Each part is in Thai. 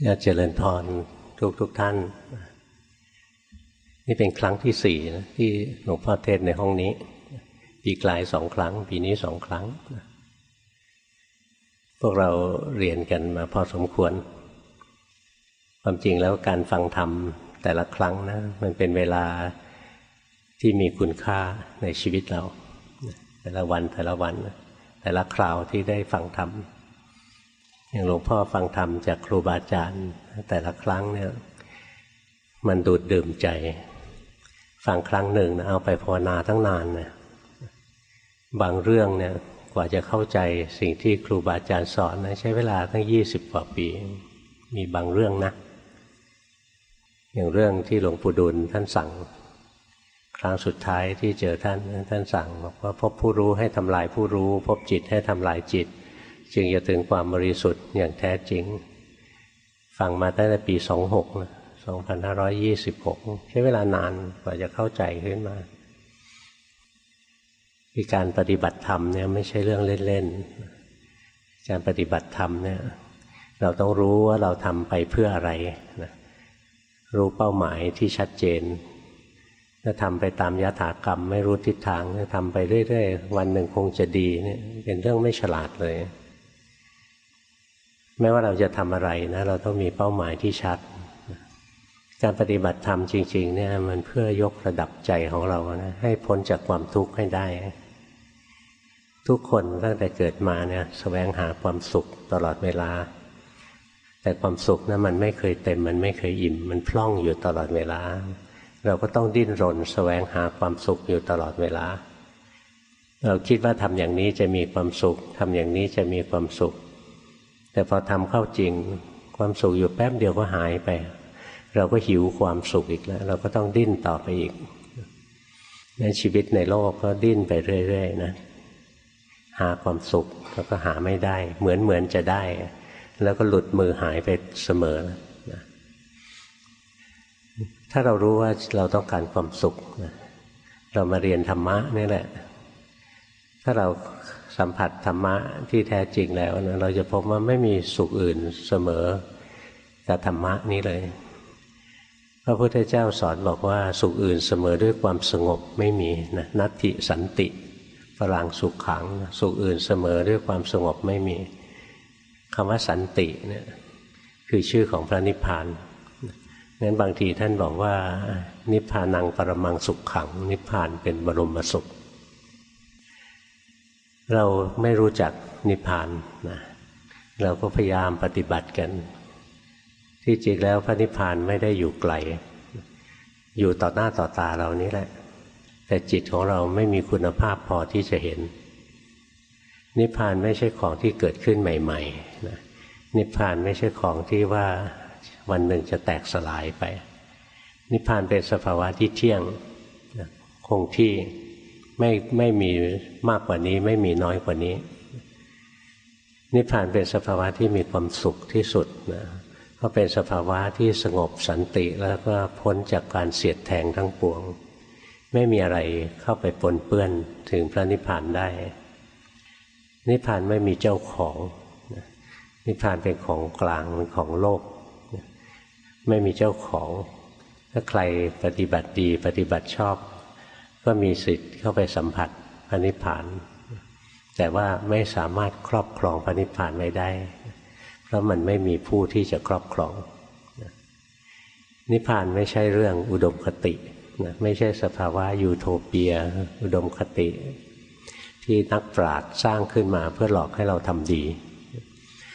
อยากเจริญพรทุกทุกท่าน นี่เป็นครั้งที่สี่นะที่หลวงพ่อเทศในห้องนี้ ปีกลายสองครั้ง ปีนี้สองครั้ง พวกเราเรียนกันมาพอสมควร ความจริงแล้วการฟังธรรมแต่ละครั้งนะมันเป็นเวลาที่มีคุณค่าในชีวิตเรา แต่ละวันแต่ละวัน แต่ละคราวที่ได้ฟังธรรม อย่างหลวงพ่อฟังธรรมจากครูบาอาจารย์แต่ละครั้งเนี่ย มันดูดดื่มใจ ฟังครั้งหนึ่งนะเอาไปภาวนาทั้งนานนะบางเรื่องเนี่ยกว่าจะเข้าใจสิ่งที่ครูบาอาจารย์สอนนะใช้เวลาตั้งยี่สิบกว่าปี มีบางเรื่องนะ อย่างเรื่องที่หลวงปู่ดูลท่านสั่ง ครั้งสุดท้ายที่เจอท่านท่านสั่งบอกว่าพบผู้รู้ให้ทำลายผู้รู้ พบจิตให้ทำลายจิต จึงจะถึงความบริสุทธิ์อย่างแท้จริง ฟังมาตั้งแต่ปี 26นะ2526 ใช้เวลานานกว่าจะเข้าใจขึ้นมาคือการปฏิบัติธรรมเนี่ยไม่ใช่เรื่องเล่นๆ การปฏิบัติธรรมเนี่ยเราต้องรู้ว่าเราทำไปเพื่ออะไรนะรู้เป้าหมายที่ชัดเจนถ้าทำไปตามยถากรรมไม่รู้ทิศทางทำไปเรื่อยๆ วันหนึ่งคงจะดีเนี่ยเป็นเรื่องไม่ฉลาดเลย ไม่ว่าเราจะทำอะไรนะเราต้องมีเป้าหมายที่ชัด การปฏิบัติธรรมจริง ๆ เนี่ยมันเพื่อยกระดับใจของเรานะให้พ้นจากความทุกข์ให้ได้ ทุกคนตั้งแต่เกิดมาเนี่ยสแสวงหาความสุขตลอดเวลา แต่ความสุขนะั้นมันไม่เคยเต็ม มันไม่เคยอิ่ม มันพล่องอยู่ตลอดเวลา เราก็ต้องดิ้นรนสแสวงหาความสุขอยู่ตลอดเวลา เราคิดว่าทำอย่างนี้จะมีความสุขทำอย่างนี้จะมีความสุข แต่พอทำเข้าจริง ความสุขอยู่แป๊บเดียวก็หายไป เราก็หิวความสุขอีกแล้ว เราก็ต้องดิ้นต่อไปอีกนั่นชีวิตในโลกก็ดิ้นไปเรื่อยๆนะหาความสุขแล้วก็หาไม่ได้ เหมือนเหมือนจะได้ แล้วก็หลุดมือหายไปเสมอนะถ้าเรารู้ว่าเราต้องการความสุขเรามาเรียนธรรมะนี่แหละ ถ้าเรา สัมผัสธรรมะที่แท้จริงแล้วนะเราจะพบว่าไม่มีสุขอื่นเสมอกับธรรมะนี้เลย พระพุทธเจ้าสอนบอกว่าสุขอื่นเสมอด้วยความสงบไม่มีนะนัตติสันติพลังสุขขัง สุขอื่นเสมอด้วยความสงบไม่มีคำว่าสันติเนี่ยคือชื่อของพระนิพพานงั้นบางทีท่านบอกว่า นิพพานังปรมังสุขขัง นิพพานเป็นบรมสุข เราไม่รู้จักนิพพานนะเราก็พยายามปฏิบัติกัน ที่จริงแล้วพระนิพพานไม่ได้อยู่ไกล อยู่ต่อหน้าต่อตาเรานี้แหละ แต่จิตของเราไม่มีคุณภาพพอที่จะเห็น นิพพานไม่ใช่ของที่เกิดขึ้นใหม่ๆนะนิพพานไม่ใช่ของที่ว่าวันหนึ่งจะแตกสลายไป นิพพานเป็นสภาวะที่เที่ยงคงที่ ไม่ไม่มีมากกว่านี้ ไม่มีน้อยกว่านี้ นิพพานเป็นสภาวะที่มีความสุขที่สุดนะก็เป็นสภาวะที่สงบสันติแล้วก็พ้นจากการเสียดแทงทั้งปวง ไม่มีอะไรเข้าไปปนเปื้อนถึงพระนิพพานได้ นิพพานไม่มีเจ้าของ นิพพานเป็นของกลางเป็นของโลก ไม่มีเจ้าของ ถ้าใครปฏิบัติดีปฏิบัติชอบ ก็มีสิทธิ์เข้าไปสัมผัสพระนิพพาน แต่ว่าไม่สามารถครอบครองพระนิพพานไว้ได้ เพราะมันไม่มีผู้ที่จะครอบครอง นิพพานไม่ใช่เรื่องอุดมคตินะไม่ใช่สภาวะยูโทเปีย อุดมคติ ที่นักปราชญ์สร้างขึ้นมาเพื่อหลอกให้เราทำดี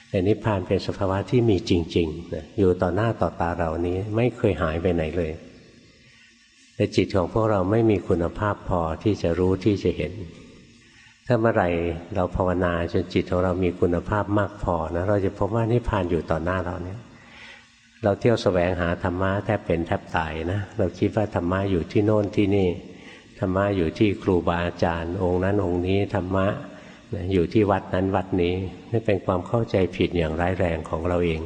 แต่นิพพานเป็นสภาวะที่มีจริงๆนะอยู่ต่อหน้าต่อตาเรานี้ไม่เคยหายไปไหนเลย แต่จิตของพวกเราไม่มีคุณภาพพอที่จะรู้ที่จะเห็น ถ้าเมื่อไหร่เราภาวนาจนจิตของเรามีคุณภาพมากพอนะเราจะพบว่านิพพานอยู่ต่อหน้าเราเนี่ยเราเที่ยวสแสวงหาธรรมะแทบเป็นแทบตายนะเราคิดว่าธรรมะอยู่ที่โน่นที่นี่ธรรมะอยู่ที่ครูบาอาจารย์ องค์นั้นองค์นี้ธรรมะอยู่ที่วัดนั้นวัดนี้นี่เป็นความเข้าใจผิดอย่างร้ายแรงของเราเอง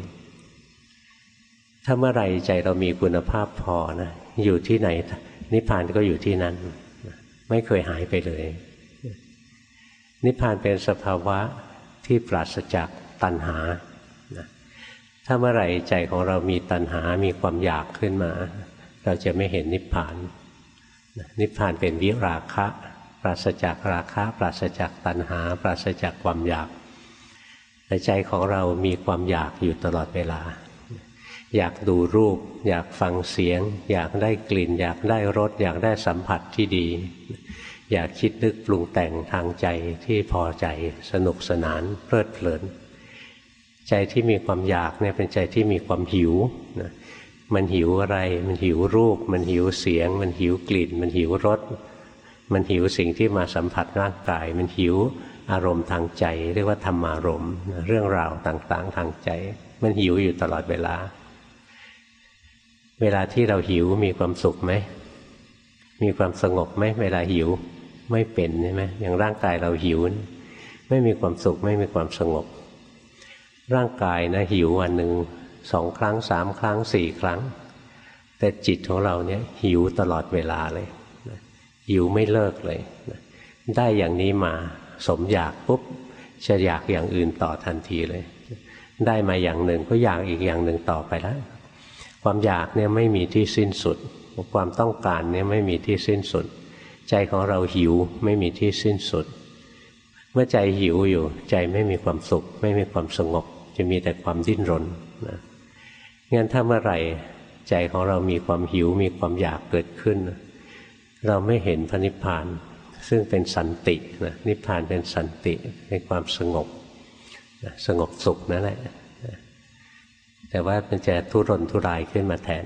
ถ้าเมื่อไรใจเรามีคุณภาพพอนะ อยู่ที่ไหน นิพพานก็อยู่ที่นั้น ไม่เคยหายไปเลย นิพพานเป็นสภาวะที่ปราศจากตัณหา ถ้าเมื่อไหร่ใจของเรามีตัณหา มีความอยากขึ้นมา เราจะไม่เห็นนิพพาน นิพพานเป็นวิราคะ ปราศจากราคะ ปราศจากตัณหา ปราศจากความอยากแต่ใจของเรามีความอยากอยู่ตลอดเวลา อยากดูรูป อยากฟังเสียง อยากได้กลิ่น อยากได้รส อยากได้สัมผัสที่ดี อยากคิดนึกปรุงแต่งทางใจที่พอใจสนุกสนานเพลิดเพลิน ใจที่มีความอยากเนี่ยเป็นใจที่มีความหิวนะมันหิวอะไร มันหิวรูป มันหิวเสียง มันหิวกลิ่น มันหิวรส มันหิวสิ่งที่มาสัมผัสร่างกาย มันหิวอารมณ์ทางใจ เรียกว่าธรรมารมณ์เรื่องราวต่างๆทางใจ มันหิวอยู่ตลอดเวลา เวลาที่เราหิวมีความสุขไหม มีความสงบไหมเวลาหิวไม่เป็นใช่ไหมอย่างร่างกายเราหิว ไม่มีความสุขไม่มีความสงบ ร่างกายนะหิววันหนึ่งสองครั้งสามครั้งสี่ครั้ง แต่จิตของเราเนี่ยหิวตลอดเวลาเลยหิวไม่เลิกเลย ได้อย่างนี้มาสมอยากปุ๊บจะอยากอย่างอื่นต่อทันทีเลย ได้มาอย่างหนึ่งก็อยากอีกอย่างหนึ่งต่อไปแล้ว ความอยากเนี่ยไม่มีที่สิ้นสุด ความต้องการเนี่ยไม่มีที่สิ้นสุด ใจของเราหิวไม่มีที่สิ้นสุด เมื่อใจหิวอยู่ใจไม่มีความสุข ไม่มีความสงบ จะมีแต่ความดิ้นรนนะงั้นถ้าเมื่อไหร่ใจของเรามีความหิวมีความอยากเกิดขึ้น เราไม่เห็นพระนิพพาน ซึ่งเป็นสันตินะนิพพานเป็นสันติเป็นความสงบสงบสุขนั่นแหละ แต่ว่ามันจะทุรนทุรายขึ้นมาแทน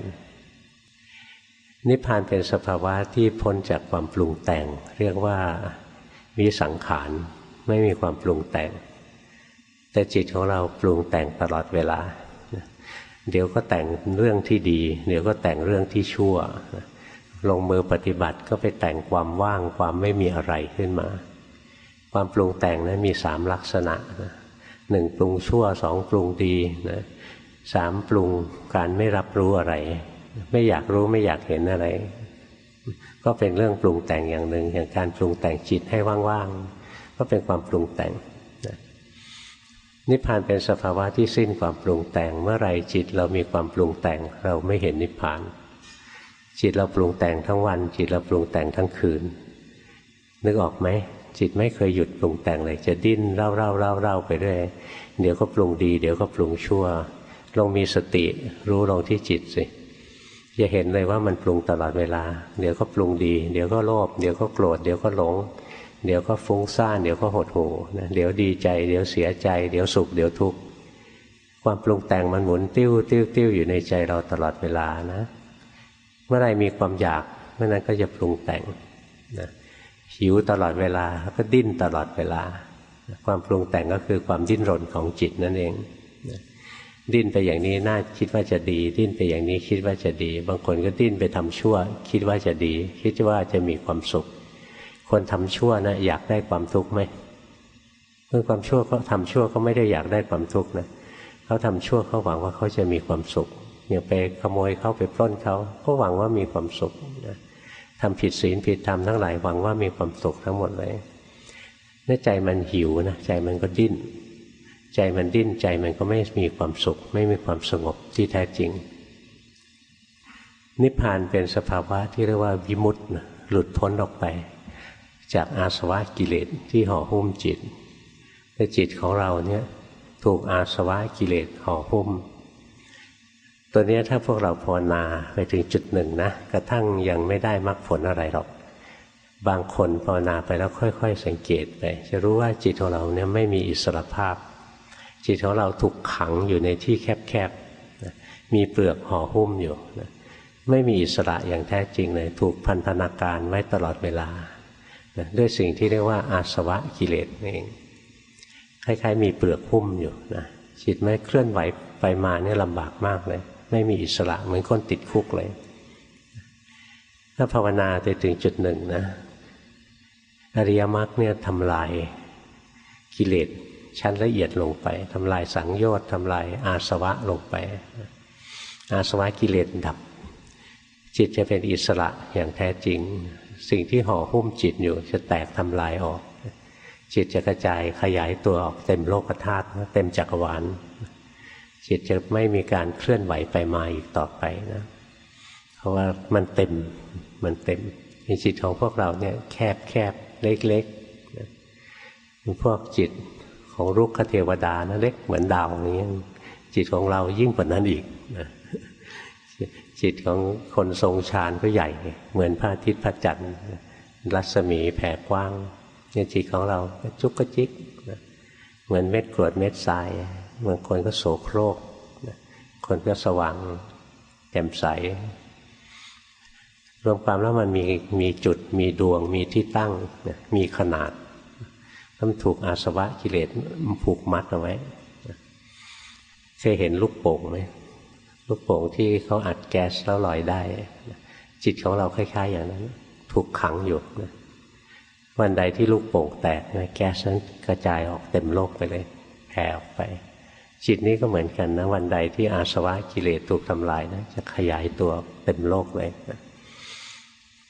นิพพานเป็นสภาวะที่พ้นจากความปรุงแต่ง เรียกว่าวิสังขารไม่มีความปรุงแต่ง แต่จิตของเราปรุงแต่งตลอดเวลา เดี๋ยวก็แต่งเรื่องที่ดี เดี๋ยวก็แต่งเรื่องที่ชั่ว ลงมือปฏิบัติก็ไปแต่งความว่างความไม่มีอะไรขึ้นมา ความปรุงแต่งนะมีสามลักษณะนะหนึ่งปรุงชั่วสองปรุงดีนะ สามปรุงการไม่รับรู้อะไร ไม่อยากรู้ไม่อยากเห็นอะไร ก็เป็นเรื่องปรุงแต่งอย่างหนึ่งอย่างการปรุงแต่งจิตให้ว่างๆก็เป็นความปรุงแต่งนิพพานเป็นสภาวะที่สิ้นความปรุงแต่งเมื่อไรจิตเรามีความปรุงแต่งเราไม่เห็นนิพพาน จิตเราปรุงแต่งทั้งวัน จิตเราปรุงแต่งทั้งคืน นึกออกไหมจิตไม่เคยหยุดปรุงแต่งเลย จะดิ้นเล่าเล่าเล่าเล่าไปเรื่อยเดี๋ยวก็ปรุงดี เดี๋ยวก็ปรุงชั่ว ลงมีสติรู้ลงที่จิตสิจะเห็นเลยว่ามันปรุงตลอดเวลา เดี๋ยวก็ปรุงดี เดี๋ยวก็โลภเดี๋ยวก็โกรธเดี๋ยวก็หลง เดี๋ยวก็ฟุ้งซ่านเดี๋ยวก็หดหู่นะเดี๋ยวดีใจ เดี๋ยวเสียใจ เดี๋ยวสุขเดี๋ยวทุกข์ความปรุงแต่งมันหมุนติ้วติ้วติ้วอยู่ในใจเราตลอดเวลานะ เมื่อไรมีความอยากเมื่อนั้นก็จะปรุงแต่งนะหิวตลอดเวลาก็ดิ้นตลอดเวลา ความปรุงแต่งก็คือความดิ้นรนของจิตนั่นเอง ดิ้นไปอย่างนี้น่าคิดว่าจะดี ดิ้นไปอย่างนี้คิดว่าจะดี บางคนก็ดิ้นไปทำชั่ว คิดว่าจะดี คิดว่าจะมีความสุข คนทำชั่วนะอยากได้ความทุกข์ไหมเมื่อความชั่วเขาทาชั่วเขาไม่ได้อยากได้ความทุกข์นะเขาทำชั่วเขาหวังว่าเขาจะมีความสุขอย่างไปขโมยเขาไปปล้นเขาเขาหวังว่ามีความสุขนะทำผิดศีลผิดธรรมทั้งหลายหวังว่ามีความสุขทั้งหมดเลยเนื่อใจมันหิวนะใจมันก็ดิ้น ใจมันดิ้นใจมันก็ไม่มีความสุข ไม่มีความสงบที่แท้จริง นิพพานเป็นสภาวะที่เรียกว่าวิมุตต์หลุดพ้นออกไป จากอาสวะกิเลสที่ห่อหุ้มจิตแต่จิตของเราเนี่ยถูกอาสวะกิเลสห่อหุ้ม ตัวนี้ถ้าพวกเราภาวนาไปถึงจุดหนึ่งนะกระทั่งยังไม่ได้มรรคผลอะไรหรอกบางคนภาวนาไปแล้วค่อย ๆ สังเกตไป จะรู้ว่าจิตของเราเนี่ยไม่มีอิสระภาพ จิตของเราถูกขังอยู่ในที่แคบๆ มีเปลือกห่อหุ้มอยู่ไม่มีอิสระอย่างแท้จริงเลย ถูกพันธนาการไว้ตลอดเวลานะด้วยสิ่งที่เรียกว่าอาสวะกิเลสเอง คล้ายๆ มีเปลือกหุ้มอยู่นะจิตไม่เคลื่อนไหวไปมาเนี่ยลำบากมากเลย ไม่มีอิสระเหมือนคนติดคุกเลย ถ้าภาวนาไปถึงจุดหนึ่งนะอริยมรรคเนี่ยทำลายกิเลส ชั้นละเอียดลงไปทำลายสังโยชน์ทำลายอาสวะลงไป อาสวะกิเลสดับ จิตจะเป็นอิสระอย่างแท้จริง สิ่งที่ห่อหุ้มจิตอยู่จะแตกทำลายออก จิตจะกระจายขยายตัวออกเต็มโลกธาตุเต็มจักรวาลจิตจะไม่มีการเคลื่อนไหวไปมาอีกต่อไปนะ เพราะว่ามันเต็มมันเต็มจิตของพวกเราเนี่ยแคบแคบเล็กๆพวกจิต ของรุกขเทวดานะเล็กเหมือนดาวอย่างนี้จิตของเรายิ่งกว่านั้นอีกนะจิตของคนทรงฌานก็ใหญ่ เหมือนพระอาทิตย์พระจันทร์รัศมีแผ่กว้างเนี่ยจิตของเราจุกกระจิกนะเหมือนเม็ดกรวดเม็ดทรายบางคนก็โสโครกคนก็สว่างแจ่มใส รวมความแล้วมันมีมีจุดมีดวงมีที่ตั้งมีขนาด มันถูกอาสวะกิเลสผูกมัดเอาไว้เคยเห็นลูกโป่งไหมลูกโป่งที่เขาอัดแก๊สแล้วลอยได้ จิตของเราคล้าย ๆ อย่างนั้น ถูกขังอยู่วันใดที่ลูกโป่งแตกแก๊สนั้นกระจายออกเต็มโลกไปเลยแผ่ออกไป จิตนี้ก็เหมือนกันนะ วันใดที่อาสวะกิเลสถูกทำลายนะจะขยายตัวเต็มโลกเลยนะ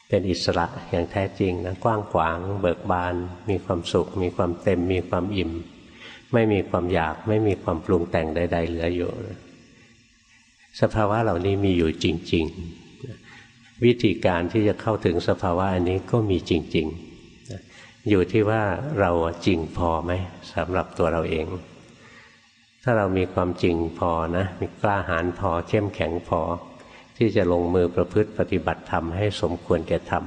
เป็นอิสระอย่างแท้จริงนะกว้างขวางเบิกบาน มีความสุข มีความเต็ม มีความอิ่ม ไม่มีความอยากไม่มีความปรุงแต่งใด ๆ เหลืออยู่ สภาวะเหล่านี้มีอยู่จริง ๆ วิธีการที่จะเข้าถึงสภาวะอันนี้ก็มีจริง ๆ อยู่ที่ว่าเราจริงพอไหมสำหรับตัวเราเอง ถ้าเรามีความจริงพอนะมีกล้าหาญพอเข้มแข็งพอ ที่จะลงมือประพฤติปฏิบัติธรรมให้สมควรแก่ธรรม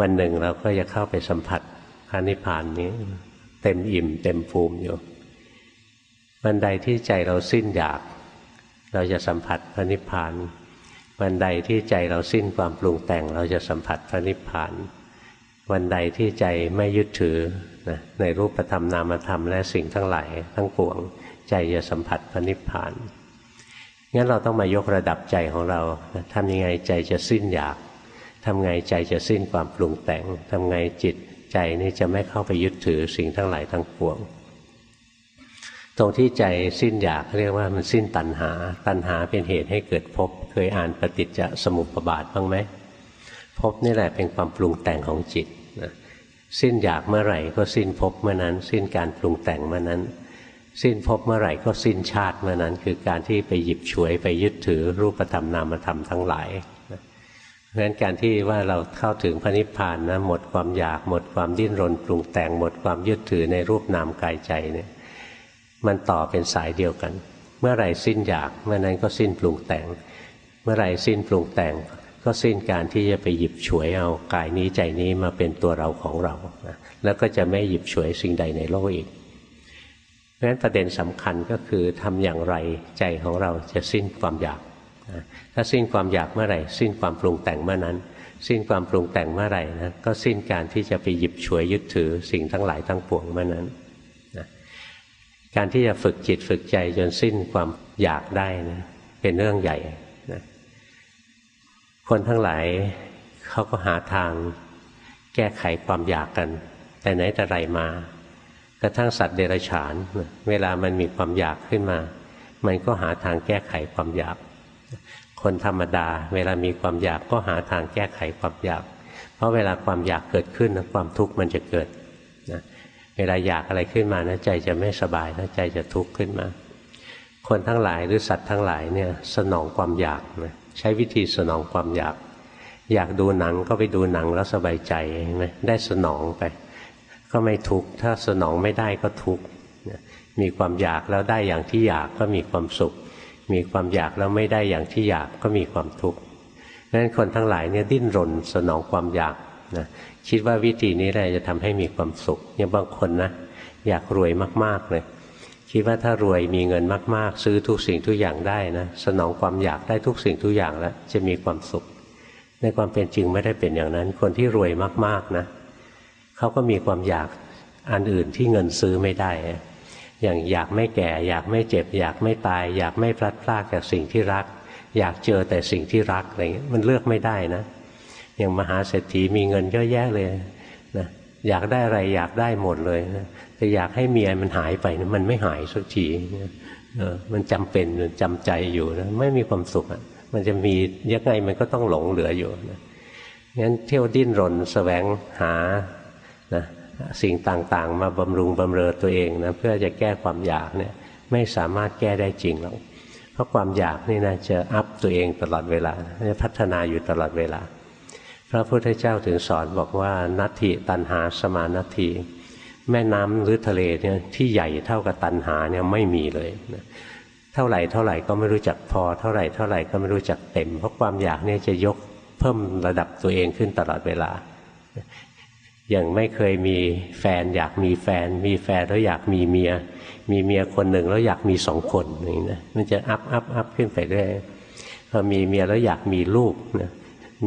วันหนึ่งเราก็จะเข้าไปสัมผัสพระนิพพานนี้ เต็มอิ่ม เต็มภูมิอยู่วันใดที่ใจเราสิ้นอยาก เราจะสัมผัสพระนิพพานวันใดที่ใจเราสิ้นความปรุงแต่ง เราจะสัมผัสพระนิพพาน วันใดที่ใจไม่ยึดถือนะในรูปธรรมนามธรรมและสิ่งทั้งหลายทั้งปวง ใจจะสัมผัสพระนิพพาน งั้นเราต้องมายกระดับใจของเราทำยังไงใจจะสิ้นอยากทำไงใจจะสิ้นความปรุงแต่งทำไงจิตใจนี่จะไม่เข้าไปยึดถือสิ่งทั้งหลายทั้งปวง ตรงที่ใจสิ้นอยากเรียกว่ามันสิ้นตัณหา ตัณหาเป็นเหตุให้เกิดภพเคยอ่านปฏิจจสมุปบาทบ้างไหมภพนี่แหละเป็นความปรุงแต่งของจิตนะสิ้นอยากเมื่อไหร่ก็สิ้นภพเมื่อนั้น สิ้นการปรุงแต่งเมื่อนั้น สิ้นพบเมื่อไหร่ก็สิ้นชาติเมื่อนั้นคือการที่ไปหยิบฉวยไปยึดถือรูปธรรมนามธรรมทั้งหลายเพราะฉะนั้นการที่ว่าเราเข้าถึงพระนิพพานนะหมดความอยากหมดความดิ้นรนปรุงแต่งหมดความยึดถือในรูปนามกายใจเนี่ยมันต่อเป็นสายเดียวกัน เมื่อไหร่สิ้นอยากเมื่อนั้นก็สิ้นปรุงแต่ง เมื่อไหร่สิ้นปรุงแต่ง ก็สิ้นการที่จะไปหยิบฉวยเอากายนี้ใจนี้มาเป็นตัวเราของเรา แล้วก็จะไม่หยิบฉวยสิ่งใดในโลกอีก เพราะฉะนั้นประเด็นสำคัญก็คือทำอย่างไรใจของเราจะสิ้นความอยาก ถ้าสิ้นความอยากเมื่อไหร่ สิ้นความปรุงแต่งเมื่อนั้น สิ้นความปรุงแต่งเมื่อไหร่นะก็สิ้นการที่จะไปหยิบฉวยยึดถือสิ่งทั้งหลายทั้งปวงเมื่อนั้นนะการที่จะฝึกจิตฝึกใจจนสิ้นความอยากได้นะเป็นเรื่องใหญ่นะคนทั้งหลายเขาก็หาทางแก้ไขความอยากกัน แต่ไหนแต่ไรมา ระทั่งสัตว์เดรัจฉาน เวลามันมีความอยากขึ้นมา มันก็หาทางแก้ไขความอยาก คนธรรมดา เวลามีความอยากก็หาทางแก้ไขความอยาก เพราะเวลาความอยากเกิดขึ้นนะความทุกข์มันจะเกิดนะเวลาอยากอะไรขึ้นมานะใจจะไม่สบายนะใจจะทุกข์ขึ้นมา คนทั้งหลายหรือสัตว์ทั้งหลายเนี่ยสนองความอยากนะใช้วิธีสนองความอยาก อยากดูหนังก็ไปดูหนังแล้วสบายใจใช่ไหมได้สนองไป ก็ไม่ทุกข์ถ้าสนองไม่ได้ก็ทุกข์มีความอยากแล้วได้อย่างที่อยากก็มีความสุข มีความอยากแล้วไม่ได้อย่างที่อยากก็มีความทุกข์ดังนั้นคนทั้งหลายเนี่ยดิ้นรนสนองความอยากนะคิดว่าวิธีนี้แหละจะทำให้มีความสุขอย่างบางคนนะอยากรวยมากๆเลยคิดว่าถ้ารวยมีเงินมาก ๆ ซื้อทุกสิ่งทุกอย่างได้นะสนองความอยากได้ทุกสิ่งทุกอย่างแล้วจะมีความสุข ในความเป็นจริงไม่ได้เป็นอย่างนั้น คนที่รวยมากๆนะ เขาก็มีความอยากอันอื่นที่เงินซื้อไม่ได้ อย่างอยากไม่แก่ อยากไม่เจ็บ อยากไม่ตาย อยากไม่พลัดพรากจากสิ่งที่รัก อยากเจอแต่สิ่งที่รักอะไรเงี้ยมันเลือกไม่ได้นะ อย่างมหาเศรษฐีมีเงินเยอะแยะเลยนะอยากได้อะไรอยากได้หมดเลยนะแต่อยากให้เมียมันหายไปนะมันไม่หายสักทีเออมันจำเป็นจำใจอยู่นะไม่มีความสุขอะมันจะมียังไงมันก็ต้องหลงเหลืออยู่นะงั้นเที่ยวดิ้นรนสแสวงหา นะสิ่งต่างๆ มาบำรุงบำเรอตัวเองนะเพื่อจะแก้ความอยากเนี่ยไม่สามารถแก้ได้จริงหรอกเพราะความอยากนี่นะจะอัพตัวเองตลอดเวลาจะพัฒนาอยู่ตลอดเวลา พระพุทธเจ้าถึงสอนบอกว่านัตถิตันหาสมานัตถิแม่น้ำหรือทะเลเนี่ยที่ใหญ่เท่ากับตันหาเนี่ยไม่มีเลยนะเท่าไหร่เท่าไหร่ก็ไม่รู้จักพอ เท่าไหร่เท่าไหร่ก็ไม่รู้จักเต็ม เพราะความอยากเนี่ยจะยกเพิ่มระดับตัวเองขึ้นตลอดเวลา อย่างไม่เคยมีแฟน อยากมีแฟน มีแฟนแล้วอยากมีเมีย มีเมียคนหนึ่งแล้วอยากมีสองคนอย่างนี้นะมันจะอัพอัพอัพขึ้นไปเรื่อยพอมีเมียแล้วอยากมีลูกนะ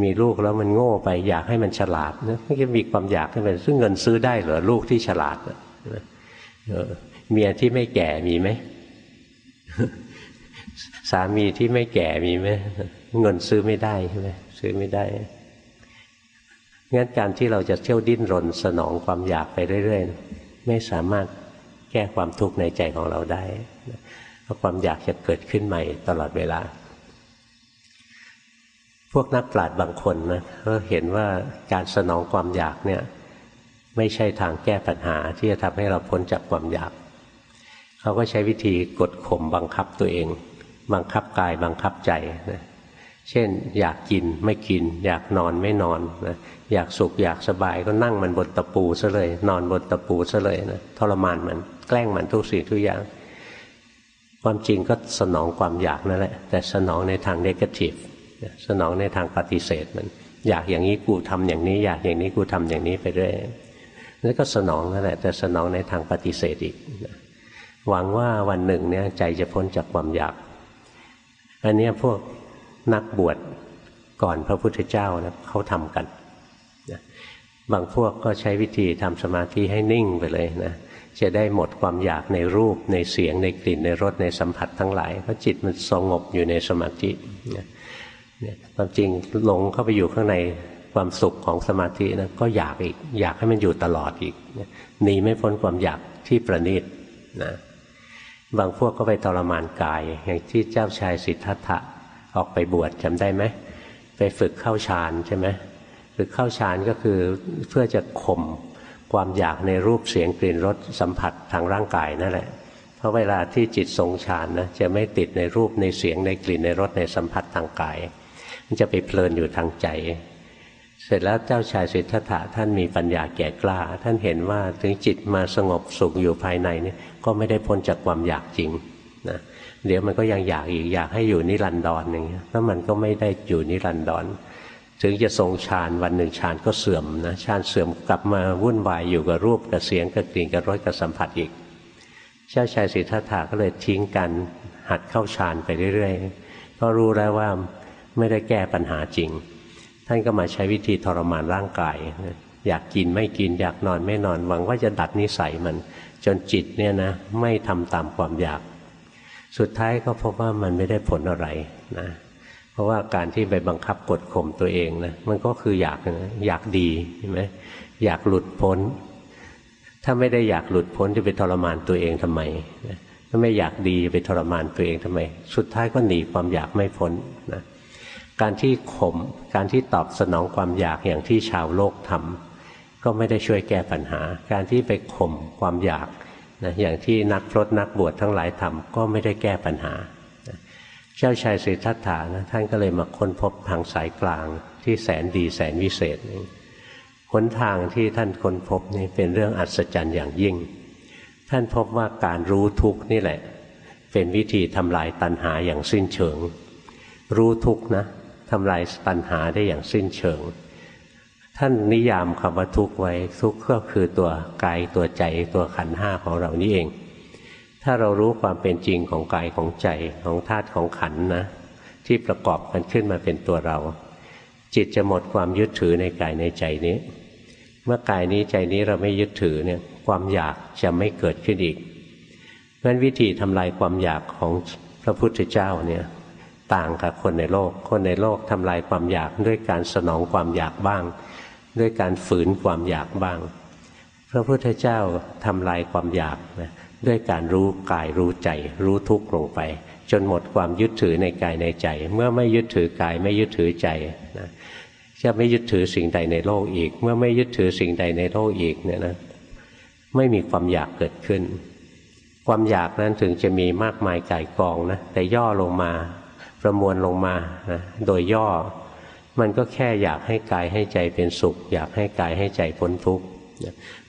มีลูกแล้วมันโง่ไป อยากให้มันฉลาดนะมันก็มีความอยากขึ้นไปซึ่งเงินซื้อได้เหรอลูกที่ฉลาดเมียที่ไม่แก่มีไหมสามีที่ไม่แก่มีไหมเงินซื้อไม่ได้ใช่ไหมซื้อไม่ได้ งั้นการที่เราจะเที่ยวดิ้นรนสนองความอยากไปเรื่อยๆ ไม่สามารถแก้ความทุกข์ในใจของเราได้เพราะความอยากจะเกิดขึ้นใหม่ตลอดเวลา พวกนักปราชญ์บางคนนะก็เห็นว่าการสนองความอยากเนี่ยไม่ใช่ทางแก้ปัญหาที่จะทำให้เราพ้นจากความอยาก เขาก็ใช้วิธีกดข่มบังคับตัวเอง บังคับกายบังคับใจนะ เช่น อยากกินไม่กิน อยากนอนไม่นอนนะอยากสุขอยากสบายก็นั่งมันบนตะปูซะเลย นอนบนตะปูซะเลยนะทรมานมันแกล้งมันทุกสิ่งทุกอย่าง ความจริงก็สนองความอยากนั่นแหละ แต่สนองในทางเนกาทีฟสนองในทางปฏิเสธมัน อยากอย่างนี้กูทำอย่างนี้ อยากอย่างนี้กูทำอย่างนี้ไปเรื่อยนั่นก็สนองนั่นแหละ แต่สนองในทางปฏิเสธอีกหวังว่าวันหนึ่งเนี่ยใจจะพ้นจากความอยาก อันนี้พวก นักบวชก่อนพระพุทธเจ้านะเขาทำกันนะบางพวกก็ใช้วิธีทำสมาธิให้นิ่งไปเลยนะจะได้หมดความอยากในรูปในเสียงในกลิ่นในรสในสัมผัสทั้งหลายเพราะจิตมันสงบอยู่ในสมาธินะความจริงหลงเข้าไปอยู่ข้างในความสุขของสมาธินะก็อยากอีก อยากให้มันอยู่ตลอดอีกหนีไม่พ้นความอยากที่ประณีตนะบางพวกก็ไปทรมานกาย อย่างที่เจ้าชายสิทธัตถะ ออกไปบวชจำได้ไหมไปฝึกเข้าฌานใช่ไหมฝึกเข้าฌานก็คือเพื่อจะข่มความอยากในรูปเสียงกลิ่นรสสัมผัสทางร่างกายนั่นแหละ เพราะเวลาที่จิตทรงฌานนะจะไม่ติดในรูปในเสียงในกลิ่นในรสในสัมผัสทางกาย มันจะไปเพลินอยู่ทางใจ เสร็จแล้วเจ้าชายสิทธัตถะท่านมีปัญญาแก่กล้า ท่านเห็นว่าถึงจิตมาสงบสุขอยู่ภายในนี่ก็ไม่ได้พ้นจากความอยากจริง เดี๋ยวมันก็ยังอยากอีกอยากให้อยู่นิรันดรอย่างเงี้ยแล้วมันก็ไม่ได้อยู่นิรันดรถึงจะทรงฌานวันหนึ่งฌานก็เสื่อมนะฌานเสื่อมกลับมาวุ่นวายอยู่กับรูปกับเสียงกับกลิ่นกับรสกับสัมผัสอีก เจ้าชายสิทธัตถะก็เลยทิ้งกันหัดเข้าฌานไปเรื่อยๆเพราะรู้แล้วว่าไม่ได้แก้ปัญหาจริง ท่านก็มาใช้วิธีทรมานร่างกาย อยากกินไม่กินอยากนอนไม่นอนหวังว่าจะดัดนิสัยมัน จนจิตเนี่ยนะไม่ทำตามความอยาก สุดท้ายก็พบว่ามันไม่ได้ผลอะไรนะเพราะว่าการที่ไปบังคับกดข่มตัวเองนะมันก็คืออยากนะอยากดีใช่ไหมอยากหลุดพ้น ถ้าไม่ได้อยากหลุดพ้นจะไปทรมานตัวเองทำไมถ้าไม่อยากดีไปทรมานตัวเองทำไม สุดท้ายก็หนีความอยากไม่พ้นนะการที่ข่มการที่ตอบสนองความอยากอย่างที่ชาวโลกทำก็ไม่ได้ช่วยแก้ปัญหา การที่ไปข่มความอยาก นะอย่างที่นักพรตนักบวชทั้งหลายทำก็ไม่ได้แก้ปัญหา เจ้าชายสิทธัตถานะท่านก็เลยมาค้นพบทางสายกลางที่แสนดีแสนวิเศษหนทางที่ท่านค้นพบนี่เป็นเรื่องอัศจรรย์อย่างยิ่ง ท่านพบว่าการรู้ทุกนี่แหละ เป็นวิธีทำลายตัณหาอย่างสิ้นเชิง รู้ทุกนะทำลายตัณหาได้อย่างสิ้นเชิง ท่านนิยามคำว่าทุกข์ไว้ทุกข์ก็คือตัวกายตัวใจตัวขันห้าของเรานี่เอง ถ้าเรารู้ความเป็นจริงของกายของใจของธาตุของขันนะที่ประกอบกันขึ้นมาเป็นตัวเรา จิตจะหมดความยึดถือในกายในใจนี้ เมื่อกายนี้ใจนี้เราไม่ยึดถือเนี่ยความอยากจะไม่เกิดขึ้นอีกเพราะวิธีทำลายความอยากของพระพุทธเจ้าเนี่ยต่างกับคนในโลก คนในโลกทำลายความอยากด้วยการสนองความอยากบ้าง ด้วยการฝืนความอยากบ้าง พระพุทธเจ้าทำลายความอยากนะด้วยการรู้กายรู้ใจ รู้ทุกข์ลงไป จนหมดความยึดถือในกายในใจ เมื่อไม่ยึดถือกายไม่ยึดถือใจนะจะไม่ยึดถือสิ่งใดในโลกอีก เมื่อไม่ยึดถือสิ่งใดในโลกอีกเนี่ยนะไม่มีความอยากเกิดขึ้น ความอยากนั้นถึงจะมีมากมายก่ายกองนะแต่ย่อลงมาประมวลลงมานะโดยย่อ มันก็แค่อยากให้กายให้ใจเป็นสุข อยากให้กายให้ใจพ้นทุกข์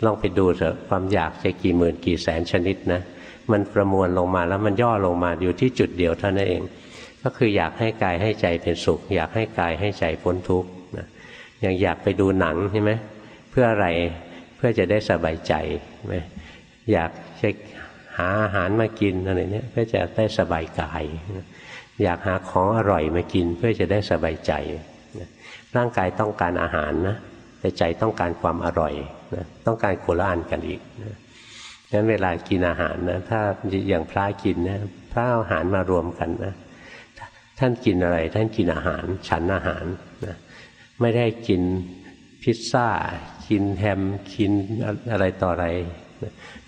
ลองไปดูเถอะความอยากจะกี่หมื่นกี่แสนชนิดนะมันประมวลลงมาแล้วมันย่อลงมาอยู่ที่จุดเดียวเท่านั้นเอง ก็คืออยากให้กายให้ใจเป็นสุข อยากให้กายให้ใจพ้นทุกข์อย่างอยากไปดูหนังใช่ไหมเพื่ออะไรเพื่อจะได้สบายใจไหมอยากจะหาอาหารมากินอะไรเนี้ยเพื่อจะได้สบายกาย อยากหาของอร่อยมากินเพื่อจะได้สบายใจ ร่างกายต้องการอาหารนะแต่ใจต้องการความอร่อยนะต้องการโคละอันกันอีกนะงั้นเวลากินอาหารนะถ้าอย่างพระกินนะพระอาหารมารวมกันนะท่านกินอะไร ท่านกินอาหาร ฉันอาหารนะไม่ได้กินพิซซ่า กินแฮมกินอะไรต่ออะไร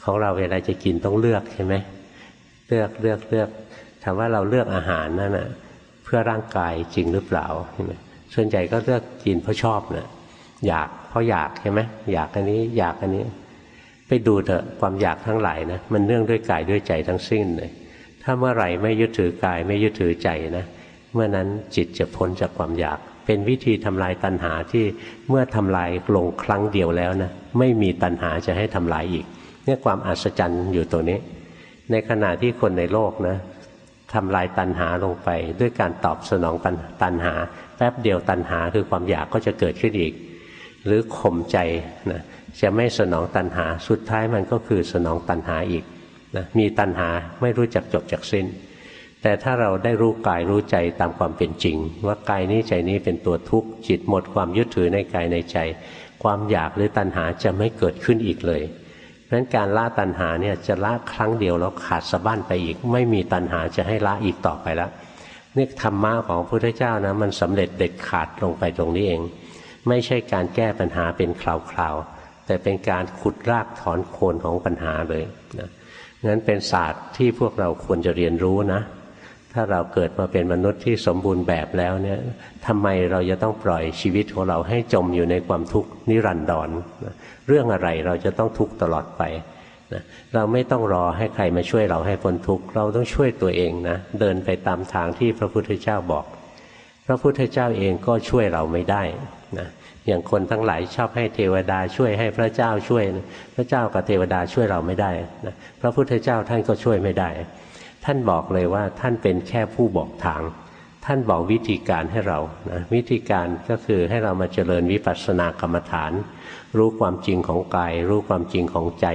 ของเราเวลาจะกินต้องเลือกใช่ไหมเลือกเลือกเลือกถามว่าเราเลือกอาหารนั่นนะเพื่อร่างกายจริงหรือเปล่าใช่ไหม ส่วนใหญ่ก็เลือกกินเพราะชอบนะอยากเพราะอยากใช่ไหมอยากอันนี้อยากอันนี้ ไปดูเถอะความอยากทั้งหลายนะมันเนื่องด้วยกายด้วยใจทั้งสิ้นเลย ถ้าเมื่อไหร่ไม่ยึดถือกายไม่ยึดถือใจนะเมื่อนั้นจิตจะพ้นจากความอยาก เป็นวิธีทำลายตัณหาที่เมื่อทำลายลงครั้งเดียวแล้วนะไม่มีตัณหาจะให้ทำลายอีกเนี่ยความอัศจรรย์อยู่ตรงนี้ ในขณะที่คนในโลกนะทำลายตัณหาลงไปด้วยการตอบสนองตัณหาแป๊บเดียวตัณหาคือความอยากก็จะเกิดขึ้นอีก หรือข่มใจนะจะไม่สนองตัณหาสุดท้ายมันก็คือสนองตัณหาอีกนะมีตัณหาไม่รู้จักจบจากสิ้น แต่ถ้าเราได้รู้กายรู้ใจตามความเป็นจริง ว่ากายนี้ใจนี้เป็นตัวทุกข์จิตหมดความยึดถือในกายในใจ ความอยากหรือตัณหาจะไม่เกิดขึ้นอีกเลยเพราะนั้นการละตัณหาเนี่ยจะละครั้งเดียวแล้วขาดสะบั้นไปอีก ไม่มีตัณหาจะให้ละอีกต่อไปแล้ว นี่ธรรมะของพระพุทธเจ้านะมันสำเร็จเด็ดขาดลงไปตรงนี้เอง ไม่ใช่การแก้ปัญหาเป็นคราวๆแต่เป็นการขุดรากถอนโคนของปัญหาเลยนะงั้นเป็นศาสตร์ที่พวกเราควรจะเรียนรู้นะ ถ้าเราเกิดมาเป็นมนุษย์ที่สมบูรณ์แบบแล้วเนี่ยทำไมเราจะต้องปล่อยชีวิตของเราให้จมอยู่ในความทุกข์นิรันดรนะเรื่องอะไรเราจะต้องทุกข์ตลอดไป นะเราไม่ต้องรอให้ใครมาช่วยเราให้พ้นทุกข์เราต้องช่วยตัวเองนะเดินไปตามทางที่พระพุทธเจ้าบอก พระพุทธเจ้าเองก็ช่วยเราไม่ได้นะอย่างคนทั้งหลายชอบให้เทวดาช่วยให้พระเจ้าช่วย พระเจ้ากับเทวดาช่วยเราไม่ได้นะพระพุทธเจ้าท่านก็ช่วยไม่ได้ ท่านบอกเลยว่าท่านเป็นแค่ผู้บอกทาง ท่านบอกวิธีการให้เรานะวิธีการก็คือให้เรามาเจริญวิปัสสนากรรมฐาน รู้ความจริงของกาย รู้ความจริงของใจ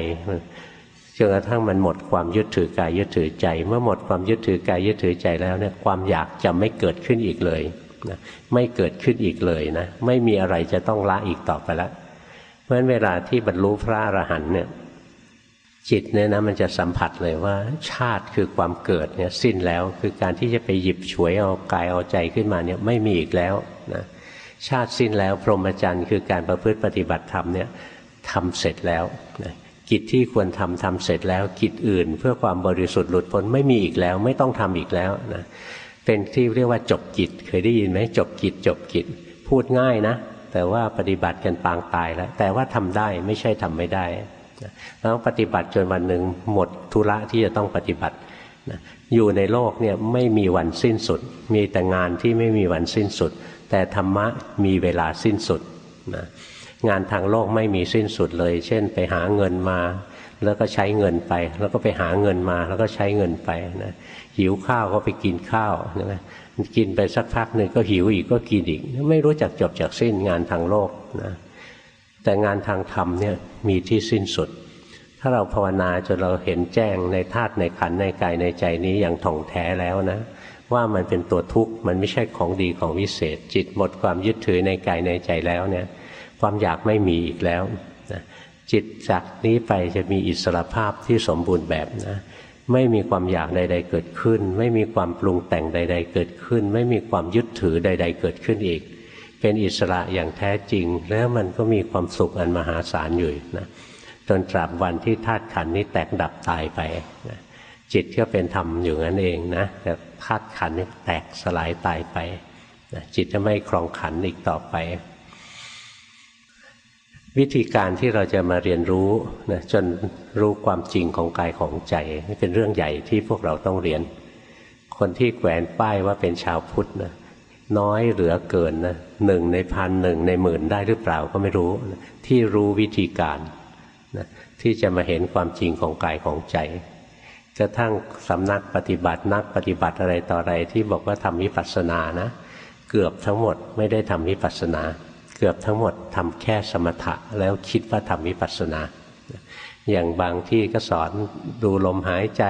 จนกระทั่งมันหมดความยึดถือกายยึดถือใจ เมื่อหมดความยึดถือกายยึดถือใจแล้วเนี่ยความอยากจะไม่เกิดขึ้นอีกเลยนะไม่เกิดขึ้นอีกเลยนะไม่มีอะไรจะต้องละอีกต่อไปแล้วเพราะฉะนั้นเวลาที่บรรลุพระอรหันต์เนี่ย จิตเนี่ยนะมันจะสัมผัสเลยว่า ชาติคือความเกิดเนี่ยสิ้นแล้วคือการที่จะไปหยิบฉวยเอากายเอาใจขึ้นมาเนี่ยไม่มีอีกแล้วนะชาติสิ้นแล้ว พรหมจรรย์คือการประพฤติปฏิบัติธรรมเนี่ยทำเสร็จแล้วนะกิจที่ควรทำทำเสร็จแล้วกิจอื่น เพื่อความบริสุทธิ์หลุดพ้นไม่มีอีกแล้ว ไม่ต้องทำอีกแล้วนะเป็นที่เรียกว่าจบกิจเคยได้ยินไหมจบกิจจบกิจพูดง่ายนะ แต่ว่าปฏิบัติกันปางตายแล้ว แต่ว่าทำได้ไม่ใช่ทำไม่ได้ แล้วปฏิบัติจนวันหนึ่งหมดธุระที่จะต้องปฏิบัติอยู่ในโลกเนี่ยไม่มีวันสิ้นสุด มีแต่งานที่ไม่มีวันสิ้นสุด แต่ธรรมะมีเวลาสิ้นสุดนะงานทางโลกไม่มีสิ้นสุดเลย เช่นไปหาเงินมา แล้วก็ใช้เงินไป แล้วก็ไปหาเงินมา แล้วก็ใช้เงินไปนะหิวข้าวก็ไปกินข้าวนะกินไปสักพักหนึ่งก็หิวอีกก็กินอีก ไม่รู้จักจบจากสิ้นงานทางโลกนะ แต่งานทางธรรมเนี่ยมีที่สิ้นสุด ถ้าเราภาวนาจนเราเห็นแจ้งในธาตุในขันในกายในใจนี้อย่างถ่องแท้แล้วนะ ว่ามันเป็นตัวทุกข์มันไม่ใช่ของดีของวิเศษ จิตหมดความยึดถือในกายในใจแล้วเนี่ยความอยากไม่มีอีกแล้วนะจิตจากนี้ไปจะมีอิสระภาพที่สมบูรณ์แบบนะไม่มีความอยากใด ๆ เกิดขึ้น ไม่มีความปรุงแต่งใด ๆ เกิดขึ้น ไม่มีความยึดถือใด ๆ เกิดขึ้นอีก เป็นอิสระอย่างแท้จริง แล้วมันก็มีความสุขอันมหาศาลอยู่นะจนตราบวันที่ธาตุขันนี้แตกดับตายไปนะจิตก็เป็นธรรมอยู่งั้นเองนะแต่ธาตุขันนี่แตกสลายตายไปนะจิตจะไม่ครองขันอีกต่อไป วิธีการที่เราจะมาเรียนรู้นะจนรู้ความจริงของกายของใจนี่เป็นเรื่องใหญ่ที่พวกเราต้องเรียน คนที่แขวนป้ายว่าเป็นชาวพุทธนะ น้อยเหลือเกินนะหนึ่งในพันหนึ่งในหมื่นได้หรือเปล่าก็ไม่รู้ ที่รู้วิธีการนะที่จะมาเห็นความจริงของกายของใจกระทั่งสำนักปฏิบัตินักปฏิบัติอะไรต่ออะไรที่บอกว่าทำวิปัสสนานะเกือบทั้งหมดไม่ได้ทำวิปัสสนา เกือบทั้งหมดทำแค่สมถะแล้วคิดว่าทำวิปัสสนา อย่างบางที่ก็สอนดูลมหายใจ